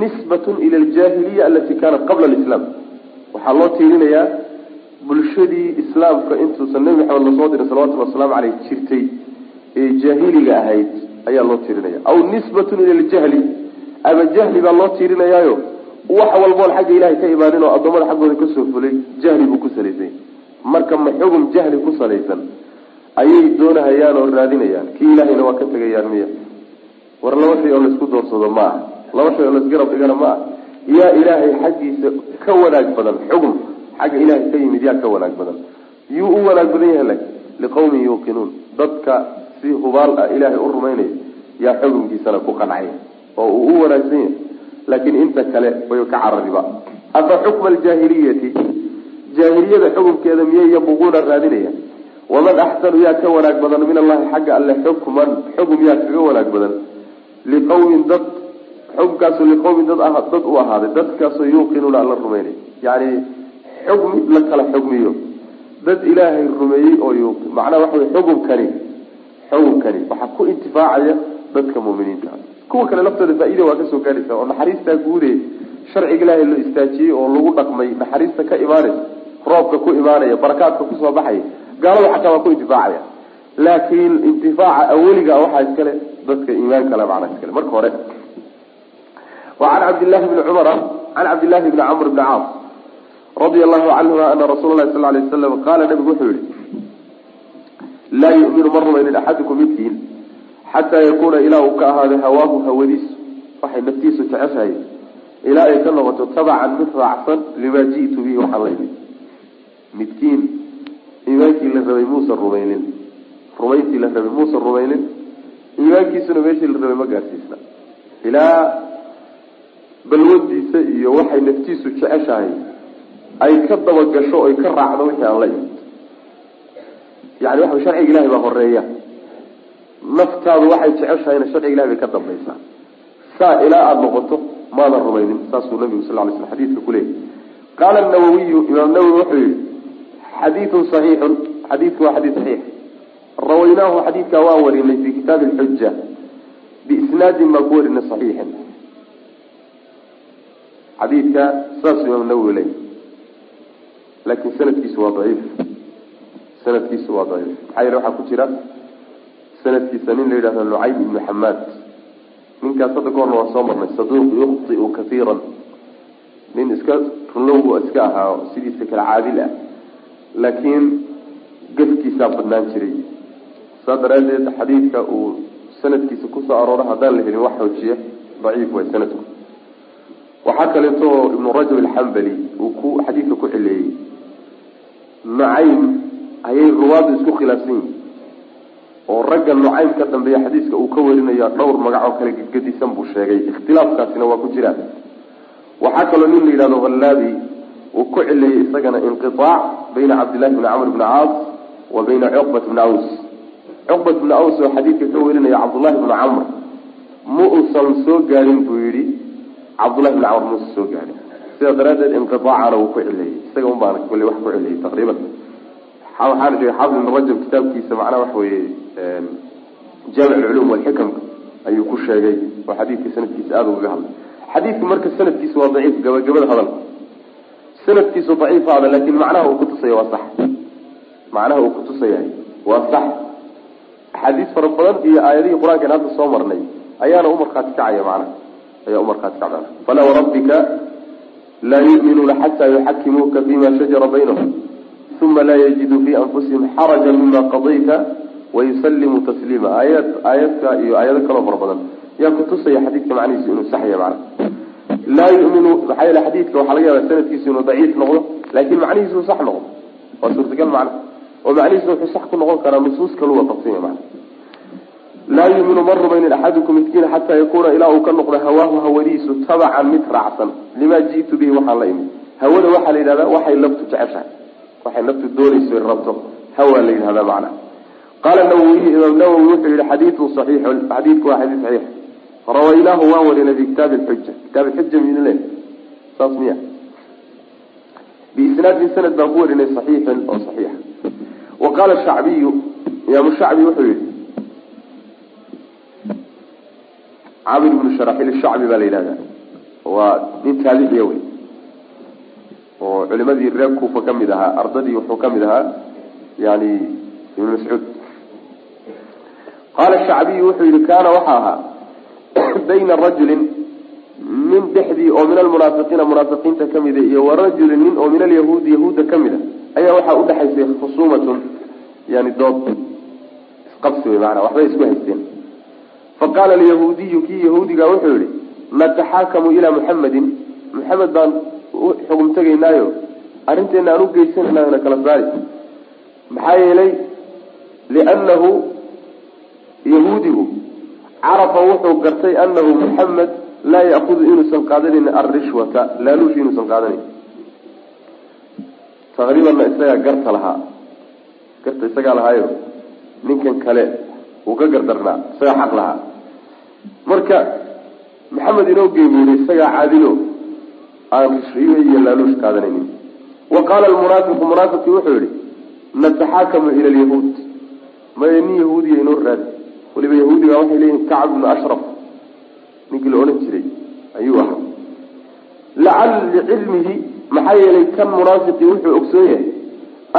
nisbatun ila aljaahiliya alati kaanat qabla alislaam waxaa loo tiirinayaa bulshadii islaamka intuusan nebi maxamed la soo dirin salawatullhi wasalaamu caleyh jirtay ee jaahiliga ahayd ayaa loo tiirinaya aw nisbatun ila aljahli ama jahli baa loo tiirinayaayo. Wax walboon xagga ilahay ka imaanin oo addoommada xaggooda ka soo fulay jahli buu ku salaysanya marka ma xugum jahli ku salaysan ayay doonahayaan oo raadinayaan. Kii ilaahayna waa ka tegayaan miya. War laba shay oo laysku doorsado ma ah laba shay oo laysgarab dhigana ma ah yaa ilaahay xaggiisa ka wanaag badan xugum xagga ilaahay ka yimid yaa ka wanaag badan. Yuu u wanaag badan yahay liqawmin yuuqinuun. Dadka si hubaal ah ilaahay u rumaynaya yaa xugumkiisana ku qancaya oo uu u wanaagsan yahay. Laakiin inta kale way ka carariba. Afa xukma aljaahiliyati jaahiliyada xukumkeeda miyay yabuquuna raadinaya waman axsanu yaa ka wanaag badan min allahi xagga alle xukman xugum yaa kaga wanaag badan. Liqawmin dad xugumkaaso liqawmin dad ah dad u ahaaday dadkaasoo yuuqinuuna alla rumeynay. Yani xugmi la kala xugmiyo. Dad ilaahay rumeeyey oo yuuqi. Macnaha waxa wey xugumkani xugumkani waxaa ku intifaacaya dadka muminiinta kuwa kale laftooda faa-ida waa ka soo gaaraysa oo naxariistaa guude sharciga ilaahay loo istaajiyey oo lagu dhaqmay naxariista ka imaanaysa roobka ku imaanaya barakaadka ku soo baxaya gaalada xataa waa ku intifaacaya. Laakiin intifaaca aweliga waxaa iskale dadka iimaan kale macnaa iskale marka hore wa can cabdillahi bni cumara can cabdillahi bni camr bni caas radia allahu canhuma ana rasuula lahi sal lay waslam qaala nabigu wuxuu yihi laa yuminu ma rumaynin axadukum midkiin xataa yakuuna ilaa uu ka ahaado hawaahu hawadiisu waxay naftiisu jeceshahay ilaa ay ka noqoto tabacan mid raacsan limaa ji'tu bihi waxaan la imid midkiin iimaankii la rabay muusan rumaynin rumayntii la rabay muusan rumaynin iimaankiisuna meeshii la rabay ma gaadhsiisna ilaa balwadiisa iyo waxay naftiisu jeceshahay ay ka dabagasho oy ka raacdo wixii aan la imid yani waxa sharciga ilahay baa horreeya naftaadu waxay jeceshahayna sharciga ilahay bay ka dambaysaa saa ilaa aada noqoto maadan rumaynin saasuu nabigu sal lay sl xadiidka kuleeyay qaala nawawiyu imaam nawowi wuxuu yihi xadiidun saxiixun. Xadiidku waa xadiid saxiix. Rawaynaahu xadiidkaa waan warinay fi kitaabi alxuja biisnaadin baan ku warinay saxiixin xadiidka saasuu imaam nawowi leeyay laakin sanadkiisu waa daciif. Sanadkiisu waa daciif. Maxaa yeele waxaa ku jira sanadkiisa nin la yidhahdo nucaym ibnu xamaad ninkaas hadda kahorna waa soo marnay saduuq yukhtiu kaiiran nin iska runlowbu iska ahaa sidiisa kale caadil ah. Laakiin gafkiisaa badnaan jiray. Saa daraaddeed xadiidka uu sanadkiisa ku soo arooro haddaan la helin wax xoojiya daciif way sanadku waxaa kaleeto ibnu rajab alxambali uu ku xadiidka ku cileeyey nucaym ayay ruwaadu isku khilaafsan yihiin oo ragga nucaym ka dambeeya xadiiska uu ka warinayo dhowr magac oo kale gedgedisan buu sheegay. Ikhtilaafkaasina waa ku jiraan waxaa kaloo nin la yidhahdo hallaabi uu ku cileeyey isagana inqiaac bayna cabdillahi bni camr bni caas wa bayna cuqbat bni aws. Cuqbat bni aws oo xadiidka ka warinaya cabdullahi bni camr ma uusan soo gaarin buu yihi cabdullahi bni camr muusan soo gaarin sidaa daraaddeed inqiaacana wuu ku cileeyey isaga un baana kule wax ku cileeyey taqriiban. Waxaana sheegay xaafid ibn rajab kitaabkiisa macnaha waxa weeye jaamic alculuum walxikamka ayuu ku sheegay oo xadiidka sanadkiisa aada ugaga hadlay. Xadiidku marka sanadkiisa waa daciif gabagabada hadalka sanadkiisu daciif hada laakin macnaha uu kutusaya waa sax. Macnaha uu kutusayahay waa sax. Axaadiis fara badan iyo aayadihii qur'aankan hadda soo marnay ayaana u markhaati kacaya macnaha ayaa u markhaati kacda falaa warabbika laa yuminuuna xataa yuxakimuuka fima shajara baynahum uma laa yajidu fi anfusihim xaraja mima qadayta wayusallimuu tasliima. Aayad aayadka iyo aayado kaloo fara badan. Yaa kutusaya xadiidka macnihiisu inuu saxya macna laa yuminu maxaa yeele xadiidka waxaa laga yaaba sanadkiisu inuu daciif noqdo laakin macnihiisu sax noqdo. Waa suurtagal macna oo macnihiisu wuxuu sax ku noqon karaa nusuus kalu waafaqsanya macna laa yuminu ma rumaynin axadukum miskiin xataa yakuuna ilaa uu ka noqdo hawaahu hawadiisu tabacan mid raacsan limaa ji'tu bihi waxaan la imid. Hawada waxaa la yidhahdaa waxay laftu jeceshahay waxay naftu doonayso rabto. Hawaa la yidhahdaa macna qaala nawowiy imaam nawowi wuxuu yihi xadiidun saxiixun xadiidku waa xadiis saxiix. Rawaynaahu waan warinay fi kitaabi lxuja kitaab lxuja miynu le saas miya. Biisnaadin sanad baan ku warinay saxiixan oo saxiixa. Wa qaala shacbiyu imaamu shacbi wuxuu yihi camir ibnu sharaxil shacbi baa la yidhahdaa. Waa nin taabiciya wey. Oo culimadii reer kuufa ka mid ahaa ardadii wuxuu ka mid ahaa yani ibn mascuud. Qaala shacbiyu wuxuu yihi kaana waxa ahaa bayna rajulin nin dhexdii oo min almunaafiqiina munaafiqiinta kamida iyo warajulin nin oo min alyahuudi yahuudda ka mid a ayaa waxaa udhexaysay khusuumatun yani dood isqabsi wey maanaa waxbay isku haysteen faqaala alyahuudiyu kii yahuudiga wuxuu yihi nataxaakamu ilaa muxamedin muxamed baan xugum tegaynaayo arrinteena aan u geysanayna na kala saari. Maxaa yeelay liannahu yahuudigu carafa wuxuu gartay anahu muxamed laa ya'kudu inuusan qaadanayn alrishwata laaluush inuusan qaadanayn. Taqriibanna isagaa garta lahaa garta isagaa lahaayo. Ninkan kale uu ka gardarnaa isagaa xaq lahaa marka maxamed inoo geebuuday isagaa caadilo aan rishriyo iyo laaluush qaadanaynin. Wa qaala almunaafiqu munaafiqii wuxuu yihi nataxaakamu ila alyahuud. Maya nin yahuudiya inoo raadi. Waliba yahuudiga waxay leeyihiin kacb ibnu ashraf. Ninkii la odhan jiray ayuu ahaa. Lacal licilmihi maxaa yeelay kan munaafiqii wuxuu ogsoon yahay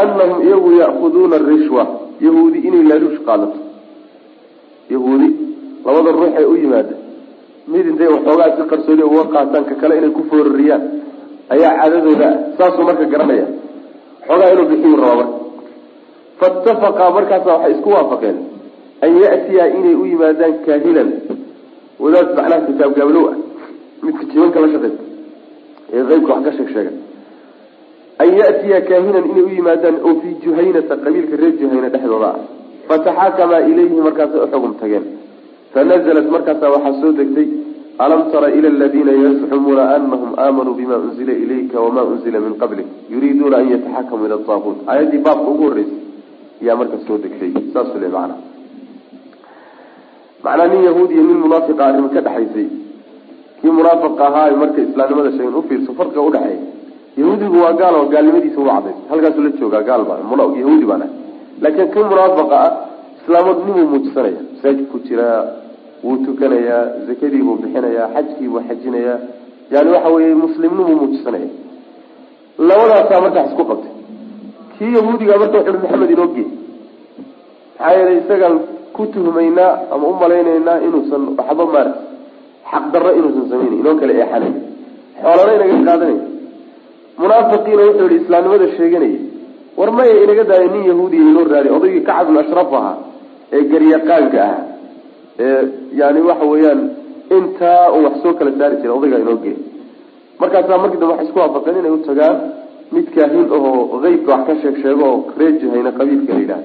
anahum iyagu ya'kuduuna arishwa yahuudi inay laaluush qaadato. Yahuudi labada ruux ee u yimaada mid intay waxoogaa si qarsoodi uga qaataan ka kale inay ku foorariyaan ayaa caadadooda ah saasuu marka garanaya. Xoogaa inuu bixiyu raba marka faitafaqa markaasa waxay isku waafaqeen an ya'tiya inay u yimaadaan kaahilan. Wadaad macnaha kitaab gaablow ah. Midka jibanka la shaqeysa ee qeybka wax ka sheeg sheega. An ya'tiya kaahinan inay u yimaadaan oo fii juhaynata qabiilka reer juhayna dhexdooda. Ah fataxaakamaa ilayhi markaasay uxugum tageen fanazalat markaasaa waxaa soo degtay alam tara ila aladiina yazcumuuna anahum aamanuu bima unzila ilayka wama unzila min qablik yuriiduuna an yataxakamuu ila taaquut aayaddii baabka ugu horreysay ayaa marka soo degtay saas le macana macnaa nin yahuud iyo nin munaafiqa arrimo ka dhexaysay kii munaafiqa ahaa marka islaamnimada sheegen ufiirso farqiga udhexeeya yahuudigu waa gaal oo gaalnimadiisa uga cadays halkaasuu la joogaa gaal baa yahuudi baan laakiin kan munaafiqa ah islaamnimuu muujisanaya masaajidku jiraa wuu tukanayaa zakadiibuu bixinayaa xajkiibuu xajinayaa. Yani waxa weye muslimnimuu muujisanaya labadaasaa markaa isku qabtay. Kii yahuudiga marka wuxu maxamed inoo gee maxaa yeelay isagaan ku tuhmaynaa ama u malaynaynaa inuusan waxba maarata xaqdarro inuusan samaynayn inoo kale eexanayn xoolana inaga qaadanay. Munaafiqiina wuxuu yihi islaamnimada sheeganaya war maya inaga daayo nin yahuudiya inoo raadi odaygii kacab ibn ashraf ahaa ee garyaqaanka ah ee yani waxa weeyaan intaa uu wax soo kala saari jiray odaygaa inoo gey markaasaa markii dambe waxay isku waafaqeen inay u tagaan mid kaahin ahoo qeybka wax ka sheeg sheego oo reejahayna qabiilka la yidhaha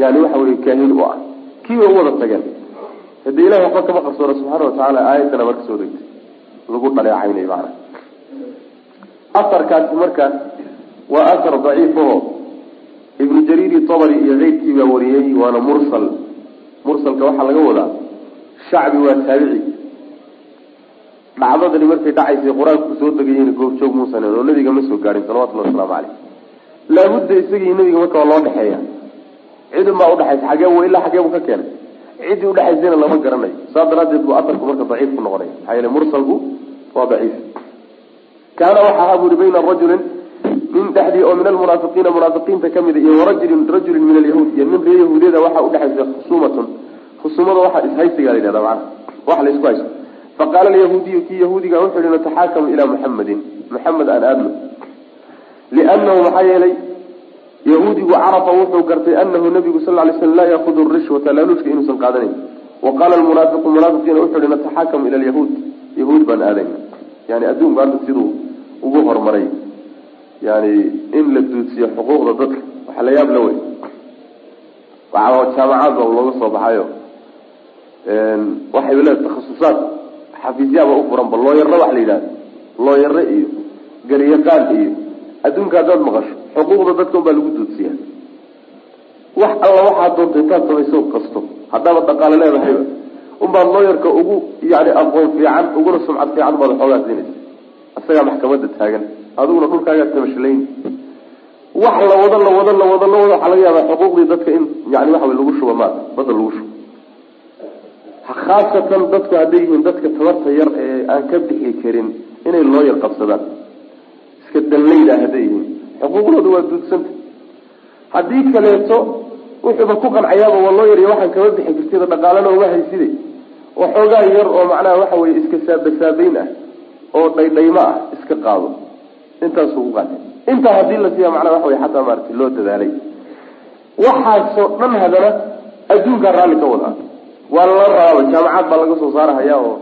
yani waxa weye kaahin u ah. Kii way u wada tageen hadee ilahi waxba kama qarsoona subxaana watacaala aayadana marka soo degtay lagu dhaleecaynay maana asarkaasi marka waa asar daciif aho ibnu jariiri tabari iyo keyrkii baa wariyey waana mursal. Mursalka waxaa laga wadaa shacbi waa taabici. Dhacdadani markay dhacaysay qur'aanku soo degayena goobjoog muusan oo nabiga ma soo gaadhin salawatullahi wasalaamu caleyh laabudda isagii nabiga marka waa loo dhexeeya. Cidun baa udhexaysa xagee w ilaa xagee buu ka keenay. Ciddii udhexaysayna lama garanayo saa daraadeed buu asarku marka daciif ku noqonaya maxaa yeele mursalku waa daciif. Kaana waxa ahaa buri bayna rajulin nin dhexdii oo min almunaafiqiina munaafiqiinta ka mid iyo warajulin rajulin min alyahuud iyo nin ree yahuudiyada waxaa udhexaysa khusuumatun khusuumada waxaa ishaysiga la yidhahda macana wax la isku haysto. Faqaala alyahuudiyu kii yahuudiga wuxuu yihi nataxaakamu ilaa muxamedin maxamed aan aadno. Liannahu maxaa yeelay yahuudigu carafa wuxuu gartay anahu nabigu sal lay slam laa yaakudu rishwata laaluushka inuusan qaadanayn wa qaala almunaafiqu munaafiqiina wuxuu yihi nataxaakamu ila alyahuud. Yahuud baan aadayna yani adduunku hadda siduu ugu horumaray yani in la duudsiyo xuquuqda dadka. Waxa la yaab la wey jaamacaad ba looga soo baxayo waxay le takhasusaad xafiisyaaba u furanba looyaro wax la yidhahdo looyaro iyo garyaqaan iyo adduunka haddaad maqasho xuquuqda dadka unbaa lagu duudsiya wax alla waxaa doonta intaad samayso kasto. Haddaaba dhaqaale leedahayba unbaad looyarka ugu yani aqoon fiican uguna sumcad fiican baad xoogaa siinaysa isagaa maxkamada taagan. Adiguna dhulkaagaad tamashlayn wax la wado la wado la wado la wado waxaa laga yaabaa xuquuqdii dadka in yani waxa lagu shuba maad badda lagu shubo khaasatan dadku hadday yihiin dadka tabarta yar ee aan ka bixi karin inay loo yar qabsadaan. Iska danlayda hadday yihiin. Xuquuqdooda waa duudsanta haddii kaleeto wuxuuba ku qancayaaba waa loo yarya waxaan kama bixi kartida dhaqaalana uma hayside waxoogaa yar oo macnaha waxa weye iska saabasaabeyn ah oo dhaydhaymo ah iska qaado. Intaasuu ku qaatay intaa haddii la siiya macnaha waxa wey xataa maarata loo dadaalay. Waxaasoo dhan hadana adduunkaa raalli ka wadaa waa lala rabaaba jaamacad baa laga soo saarahayaa oo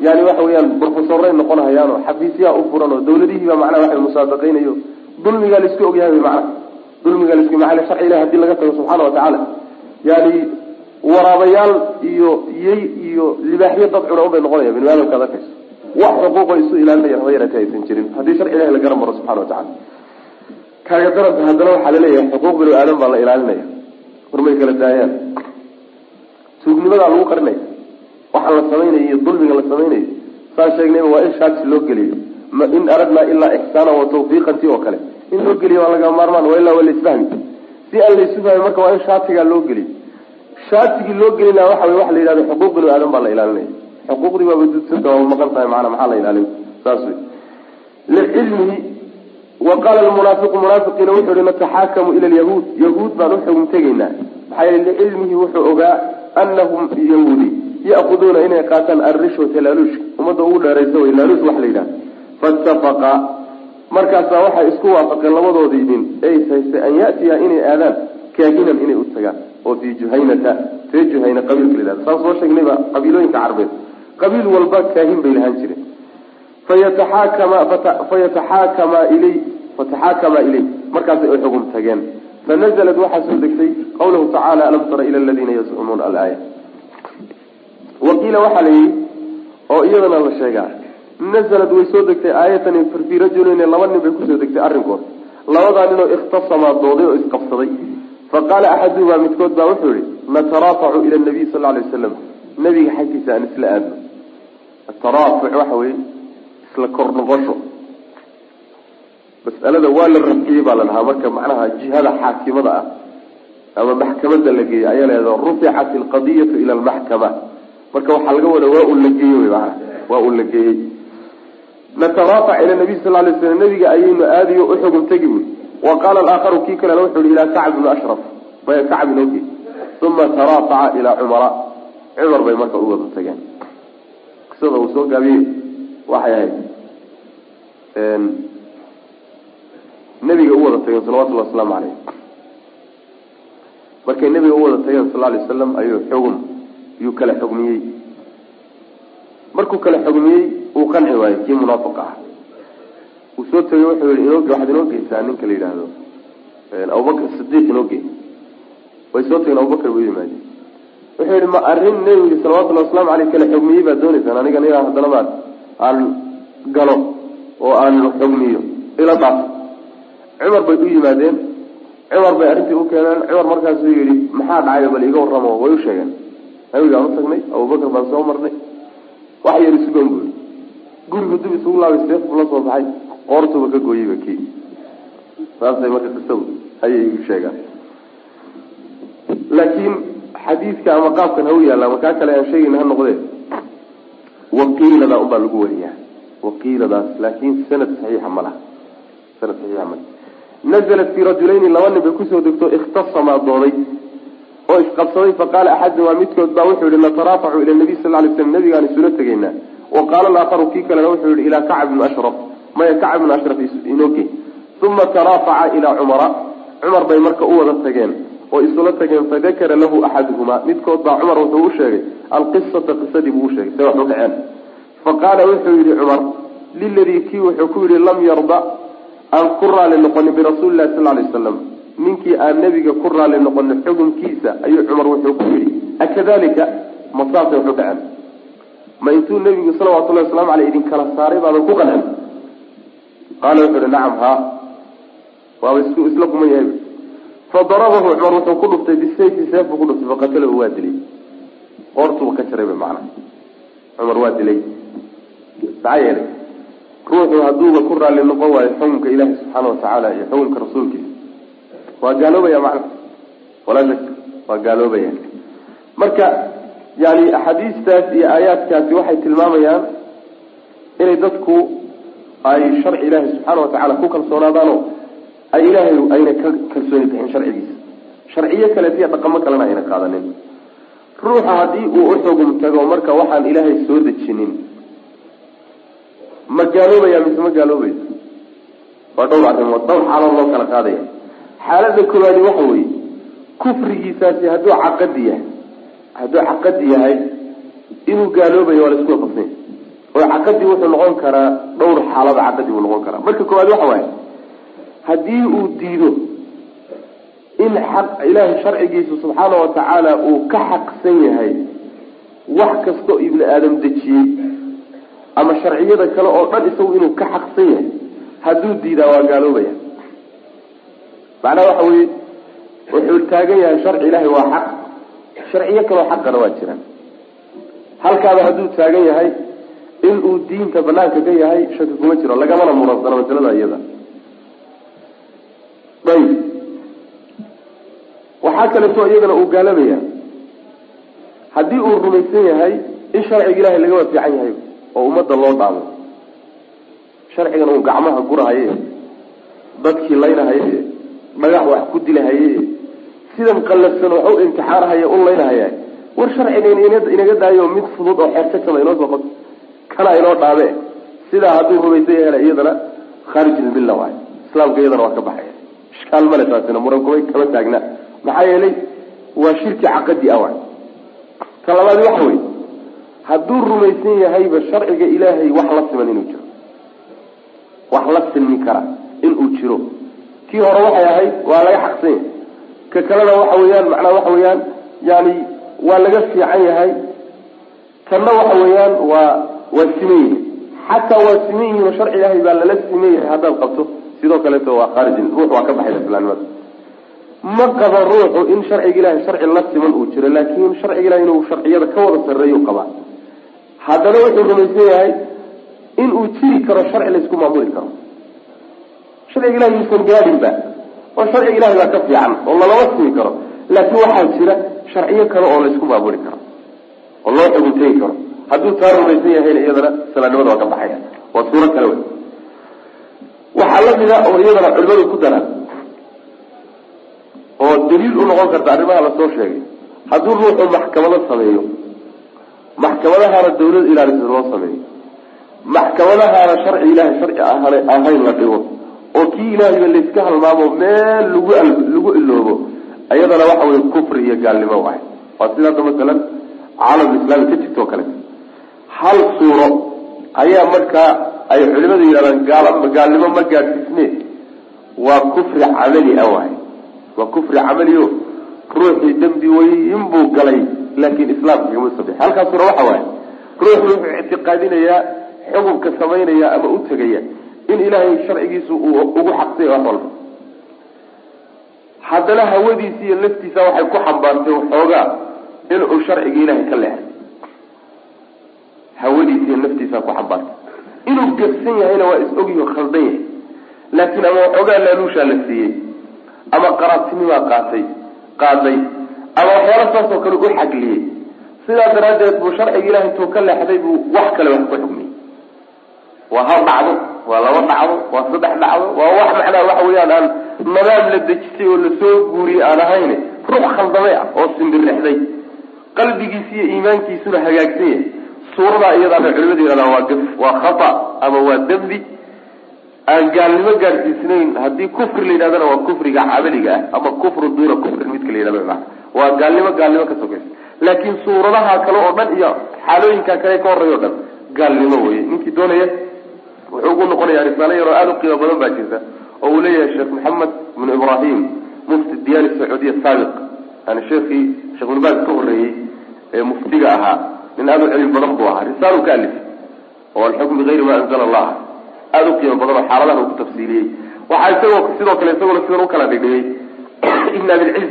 yani waxa weyaan brofesoray noqonhayaan oo xafiisyaa u furan oo dawladihiiba macnaha waxa musaabaqeynayo dulmigaa la isku ogyahay macnaha. Dulmigaa la isku maaa sharci ilahi haddii laga tago subxaana watacaala yani waraabayaal iyo yey iyo libaaxyo dad cuna unbay noqonaya bini aadamkaad arkayso. Wax xuquuqo isu ilaalinaya haba yaraati aysan jirin. Haddii sharci ilahi la maro subxana watacala kaaga daranta haddana waxaa la leeyahay xuquuq bini aadan baa la ilaalinaya. Hormay kala daayaan tuugnimadaa lagu qarinaya waxaa la samaynayo dulmiga la samaynayo saan sheegnayba waa in shaati loo geliyo. In aradnaa ilaa ixsaana wa tawfiiqanti oo kale. In loo geliyo waa laga maarmaan waa ilaa waa laisfahmi si aan la isu fahmi marka waa in shaatigaa loo geliyo. Shaatigii loo gelina waxa wey waxa la yidhahda xuquuq bini aadan baa la ilaalinaya. Xuquuqdii waaba dudsanta waaba maqan tahay maana maxaa la ilaalin saas wey licilmihi wa qaala lmunaafiqu munaafiqiina wuxuu yihi nataxaakamu ila lyahuud yahuud. Baan uxugum tegaynaa. Maxaa yeele licilmihi wuxuu ogaa anahum yahuudi ya'kuduuna inay qaataan arrishwata laaluushka ummadda ugu dheeraysa wey laaluush waxa la yidhahda faitafaqa markaasaa waxay isku waafaqeen labadoodii nin ee haystay an yatiya inay aadaan kaahinan inay u tagaan. Oo fii juhaynata. Ree juhayna qabiilka la yihahda saan soo sheegnayba qabiilooyinka carbeed. Qabiil walba kaahin bay lahaan jireen. Fayataxaakama fayataxaakama ilay fataxaakama ilay. Markaasay u xugum tageen fanaزlat waxaa soo degtay qawlahu tacala alam tara ila aladiina yazcumuuna alaaya waqiila waxaa la yihi oo iyadana la sheegaa nazlad way soo degtay aayatani fii rajuleyni laba nin bay ku soo degtay arrinkood labadaa ninoo ikhtasamaa dooday oo isqabsaday faqaala axaduhumaa midkood baa wuxuu yihi nataraafacu ila nabiy sal alay wasalam nabiga xaggiisa aan isla aadno ataraafuc waxa weye isla kor mas'alada waa la rafciyey baa la dhahaa marka macnaha jihada xaakimada ah ama maxkamada la geeyey ayaa leedaa ruficat alqadiyatu ila almaxkama. Marka waxaa laga wada waa un la geeyey waa un la geeyey. Nataraafac ila nabiy sal lay slam nabiga ayaynu aadayo uxugum tegi buy wa qaala alaakharu kii kalena wuxu yihi ilaa kacb bni ashraf. Maya kacb inooge uma taraafaca ilaa cumara. Cumar bay marka u tageen. Qisada uu soo gaabiyey waxay ahayd nabiga u wada tageen salawatullahi wasalaamu caleyh markay nabiga u wada tageen sal alay wasalam ayuu xugum yuu kala xugmiyey. Markuu kala xugmiyey uu qanci waayey kii munaafiq ah. Uu soo tegay wuxuu yihi waxaad inoo geysaa ninka la yidhaahdo. Abubakr sidiiq inoo gey way soo tageen abubakr bay u yimaadeen wuxuu yihi ma arrin nebiga salawatullahi waslamu aleyh kala xugmiyey baad dooneysaan aniga nigaa haddana maad aan galo oo aan xugmiyo. Ila dhaaf cumar bay u yimaadeen. Cumar bay arrintii u keeneen. Cumar markaasuu yihi maxaa dhacay bal iga warramo? Way u sheegeen. Nabigaan u tagnay abubakar baan soo marnay. Wax yar isugan buuri gurigu dib isugu laabay seef la soo baxay. Qoortuba ka gooyeyba kii. Saasay marka qisadu ayay u sheegaan. Laakiin xadiidka ama qaabkan ha u yaalla ama kaa kale aan sheegayna ha noqdee. Waqiilada unbaa lagu wariyaa. Waqiiladaas. Laakin sanad saxiixa ma laha. Sanad saxiixa ma laha nazalat fii rajulayni laba nin bay ku soo degto ikhtasamaa dooday oo isqabsaday faqaala axadumaa midkood baa wuxuu yihi nataraafacu ila nabiy sal lay slam nabigaan isula tegaynaa wa qaala alaakharu kii kalena wuxuu yihi ilaa kacb bni ashraf maya kacb bni ashraf inooge uma taraafaca ilaa cumara cumar bay marka u wada tageen oo isula tageen fadakara lahu axaduhumaa midkood baa cumar wuxuu u sheegay alqisata qisadii buu usheegay say wax u dhaceen faqaala wuxuu yihi cumar liladii kii wuxuu ku yihi lam yarda aan ku raali noqonin birasuuli lahi sal lay wasalam ninkii aan nebiga ku raali noqonin xukunkiisa ayuu cumar wuxuu ku yihi akadalika ma saasay waxu dhaceen? Ma intuu nebigu salawatullahi waslamu aleyh idin kala saaray baadan ku qancin qaala wuxuu ihi nacam haa. Waaba is isla kuman yahay. Fadarabahu cumar wuxuu ku dhuftay bisayfi seef buu ku dhuftay faqatalahu waa dilay. Qoortuba ka jaray ba macana cumar waa dilay. Maxaa yeelay ruuxu hadduuba ku raalli noqon waayo xukunka ilaahi subxaana watacaala iyo xukunka rasuulkiisa. Waa gaaloobaya macna. Walaa shak waa gaaloobaya marka yani axaadiistaas iyo aayaadkaasi waxay tilmaamayaan inay dadku ay sharci ilaahay subxaana watacaala ku kalsoonaadaanoo ay ilaahay ayna ka kalsooni bixin sharcigiisa. Sharciyo kaleetiya dhaqamo kalena ayna qaadanin. Ruuxa haddii uu uxugum tago marka waxaan ilaahay soo dejinin ma gaaloobaya mise ma gaaloobaya waa dhowr arrimood dhowr xaalood loo kala qaadaya. Xaalada koowaadi waxa weeye kufrigiisaasi hadduu caqadi yahay hadduu caqadi yahay inuu gaaloobayo waa la isku wafaqsanya oo caqadi wuxuu noqon karaa dhowr xaalada caqadi buu noqon karaa. Marka koowaad waxa waaye haddii uu diido in xaq ilaahay sharcigiisa subxaana watacaala uu ka xaqsan yahay wax kastoo ibni aadam dejiyey ama sharciyada kale oo dhan isagu inuu ka xaqsan yahay hadduu diidaa waa gaaloobaya macnaha waxa weye wuxuu taagan yahay sharci ilaahay waa xaq sharciyo kaloo xaqana waa jiraan. Halkaaba hadduu taagan yahay inuu diinta banaanka ka yahay shaki kuma jiro lagamana muransano masalada iyada. Ayb waxaa kaleeto iyadana uu gaalabaya haddii uu rumaysan yahay in sharciga ilahay lagaba fiican yahay oo ummadda loo dhaamo sharcigan uu gacmaha gurahaye dadkii laynahaye dhagax wax ku dilahaye sidan qallafsan wax u imtixaanahaya u laynahaya war sharciga inaga daayo mid fudud oo xeertagtaba inoo soo qod kana inoo dhaame sidaa hadduu rumaysan yahayna iyadana khaarij ilmilla waay. Islaamka iyadana waa ka baxaya ishkaal male taasina muran kuma kama taagna. Maxaa yeelay waa shirki caqadi ah waay. Ta labaad waxa wey hadduu rumaysan yahayba sharciga ilaahay wax la siman inuu jiro. Wax la silmi kara inuu jiro. Kii hore waxay ahayd waa laga xaqsan yahay ka kalena waxa weeyaan macnaha waxa weeyaan yani waa laga fiican yahay. Kanna waxa weeyaan waa waa siman yihiin xataa waa siman yihiin sharci ilaahay baa lala siman yahay haddaad qabto. Sidoo kaleeto waa khaarijin. Ruux waa ka baxaya islaamnimada. Ma qaba ruuxu in sharciga ilahay sharci la siman uu jiro laakin sharciga ilahay inuu sharciyada ka wada sarreeyu qabaa haddana wuxuu rumaysan yahay inuu jiri karo sharci laysku maamuli karo. Sharciga ilahay yuusan gaadhinba oo sharciga ilahay baa ka fiican oo lalama simi karo. Laakin waxaa jira sharciyo kale oo laysku maamuli karo oo loo xuguntegi karo. Hadduu taa rumaysan yahayna iyadana salaanimada waa ka baxaya. Waa suuro kale wey. Waxaa lamida oo iyadana culimadu ku daraan oo daliil u noqon karta arrimaha la soo sheegay. Hadduu ruuxu maxkamado sameeyo maxkamadahaana dawlad ilaalisa loo sameeyo maxkamadahaana sharci ilahay sharci ahayn la dhigo. Oo kii ilaahayba layska halmaamo meel lagu lagu iloobo ayadana waxa weye kufri iyo gaalnimo waay waa sida hadda masalan caalam islaami ka jirto o kale. Hal suuro ayaa markaa ay culimadu yidhahdaan gaal gaalnimo ma gaadhsiisne waa kufri camali ah waay waa kufri camali ruuxii dembi weyn buu galay laakin islaamka kama soo bixi. Halkaasuna waxa waaye ruuxu wuxuu ictiqaadinayaa xukunka samaynaya ama u tegaya in ilaahay sharcigiisu uu ugu xaqsay wax walba. Haddana hawadiisi iyo laftiisa waxay ku xambaartay waxoogaa inuu sharciga ilaahay ka leexay. Hawadiisi iyo naftiisa ku xambaartay. Inuu gabsan yahayna waa is ogyaho khaldan yahay. Laakiin ama waxoogaa laaluushaa la siiyey ama qaraabtinimaa qaatay qaaday waxyaala saasoo kale u xagliyey. Sidaa daraaddeed buu sharciga ilahay intuu ka leexday buu wax kale wax ku xugmiyey waa hal dhacdo waa laba dhacdo waa saddex dhacdo waa wax macnaha waxa weeyaan aan nadaam la dejisay oo la soo guuriyey aan ahayne ruux khaldamay ah oo simbirixday qalbigiisi iyo iimaankiisuna hagaagsan yahay suuradaa iyadaana culimadu yihahdaa waa gaf waa khata ama waa dembi. Aan gaalnimo gaadhsiisnayn haddii kufri la yidhahdana waa kufriga camaliga ah ama kufru duuna kufrin midka la yidhahdo maa waa gaalnimo gaalnimo ka sokaysa laakiin suuradaha kale oo dhan iyo xaalooyinka kale ka horreeya o dhan gaalnimo wey ninkii doonaya wuxuu ugu noqonaya risaalo yaroo aada u qiimo badan baa jirta oo uu leeyahay sheekh maxamed ibnu ibrahim mufti diyaani sacuudiya saabiq. Yani sheekii sheekh ibnu baas ka horreeyey ee muftiga ahaa. Nin aada u cilmi badan buu ahaa. Risaalu ka alif oo alxukm bigayri ma anzala allah. Aada u qiimo badan oo xaaladaha uu ku tafsiiliyey. Waxaa isagoo sidoo kale isaguna sidan u kala dhigdhigay ibn abilciz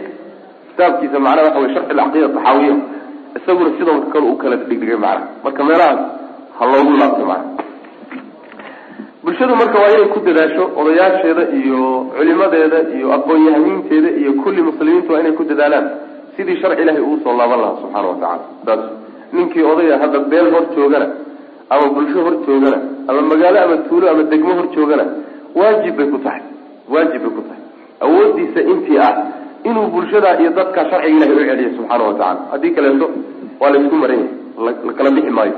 kitaabkiisa macnaha waxa wey sharxi alcaqiida taxaawiya. Isaguna sidoo kale u kala dhigdhigay macna marka meelahaas ha loogu laabto macna bulshadu marka waa inay ku dadaasho odayaasheeda iyo culimadeeda iyo aqoon-yahamiinteeda iyo kulli muslimiintu waa inay ku dadaalaan sidii sharci ilahay uu soo laaban lahaa subxaana wa tacala saas ninkii odaya hadda beel hor joogana ama bulsho hor joogana ama magaalo ama tuulo ama degmo hor joogana waajib bay ku tahay. Waajib bay ku tahay. Awoodiisa intii ah inuu bulshada iyo dadka sharciga ilahay u celiyo subxaana wa tacala haddii kaleeto waa la isku maran yahay la kala bixi maayo.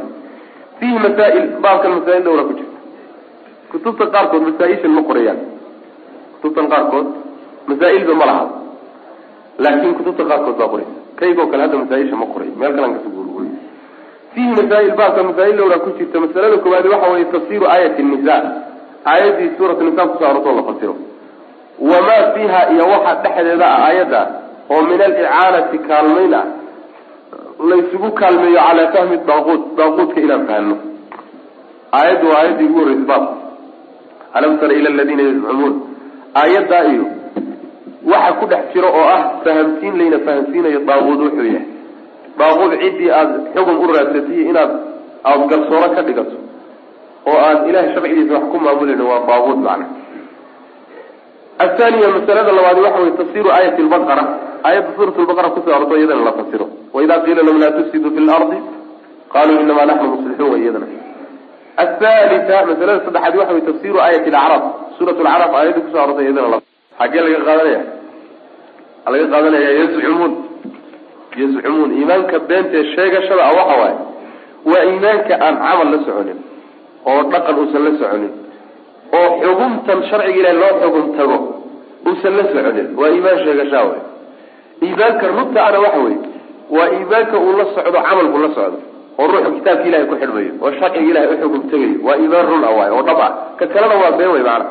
Fiihi masaa'il baabkan masaa'il dhowra ku jirta. Kutubta qaarkood masaa-ishan ma qorayaan. Kutubtan qaarkood masaa-ilba ma laha. Laakin kutubta qaarkood baa qoraysa kaygoo kale hadda masaa-isha ma qoray. Meel kalan ka soo gurguray fiihi masaa'il baabka masaa-il dhowra ku jirta. Masalada koowaadi waxa weeye tafsiru aayati nisa aayaddii suuratu nisa ku soo arortoo la fasiro wamaa fiiha iyo waxa dhexdeeda ah aayadda oo min alicaanati kaalmayn ah laysugu kaalmeeyo calaa fahmi daaquud daaquudka inaan fahno aayaddu waa aayaddii ugu horreysay baab. Alam tara ila aladiina yazcumuun aayaddaa iyo waxa ku dhex jiro oo ah fahamsiin layna fahamsiinayo daaquud wuxuu yahay. Daaquud ciddii aada xugum u raadsatay inaad aada garsooro ka dhigato oo aad ilahay sharcigiisa wax ku maamuleyno waa daaquud macna athaniya masalada labaadi waxa wey tafsiru aayati lbaqara aayadda suurat lbaqara ku soo arorto iyadana la fasiro waida qiila lahum laa tufsiduu fi lardi qaluu inamaa naxnu muslixuun iyadana athalitha masalada saddexaad waxa wey tafsiru aayati lacraaf suurat lacraaf aayadda ku soo arortay iyadana la xaggee laga qaadanaya laga qaadanaya yazcumuun yazcumuun iimaanka beentee sheegashada a waxa waaye waa iimaanka aan camal la soconin oo dhaqan uusan la soconin oo xugumtan sharciga ilahi loo xugum tago uusan la soconin waa iimaan sheegashaa wey iimaanka runta ana waxa wey waa iimaanka uu la socdo camalku la socdo. Oo ruuxu kitaabka ilahay ku xidhmayo oo sharciga ilahay uxugum tegayo waa iimaan run ah waay oo dhab ah. Ka kalena waa been wey maana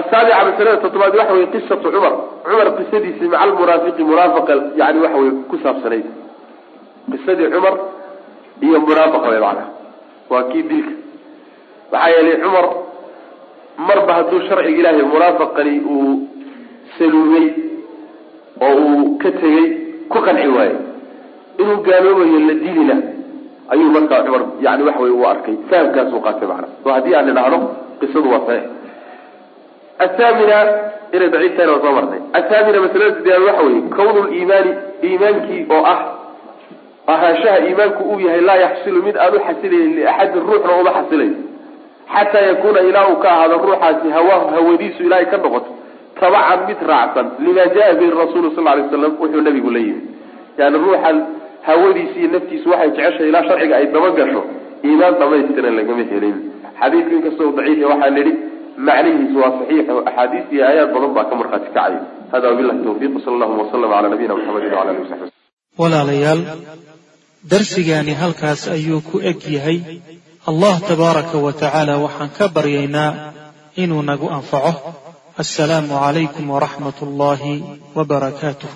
asaabica masalada toddobaad waxa wey qisatu cumar. Cumar qisadiisii maca almunaafiqi munaafaqa yani waxa wey ku saabsanayd qisadii cumar iyo munaafaqa wey macana waa kii dilka. Maxaa yeelay cumar marba hadduu sharciga ilaahay munaafaqani uu saluumay oo uu ka tegey ku qanci waayo inuu gaaloobayo la dilina ayuu markaa cumar yani waxa wey uu arkay. Fahamkaasuu qaatay macana oo haddii aan idhaahno qisadu waa saxiix. Athamina inay daciif tahayna waa soo marnay. Athamina masalada sideedaad waxa weye kawnu liimaani iimaankii oo ah ahaanshaha iimaanku uu yahay laa yaxsilu mid aan u xasilaynin liaxadin ruuxna uma xasilayo xataa yakuuna ilaa ka ahaado ruuxaasi hawaahu hawadiisu ilaahay ka noqoto tabacan mid raacsan lima jaa bihi rasuulu sal lay slam wuxuu nabigu la yimi yani ruuxan hawadiisi iyo naftiisu waxay jeceshahay ilaa sharciga ay daba gasho iimaan dhamaystiran lagama helin. Xadiidku inkastoo daciif waxaa nidhi macnihiisu waa saxiix axaadiis iyo aayaad badan baa ka markhaati kacaya hada wabilahi tawfiiq allahuma wasalam cala nabiyina maxamedin wala alihi wasaxbi walaalayaal darsigaani halkaas ayuu ku eg yahay allah tabaaraka wa tacaala waxaan ka baryaynaa inuu nagu anfaco. Assalaamu calaykum waraxmat ullaahi wabarakaatuh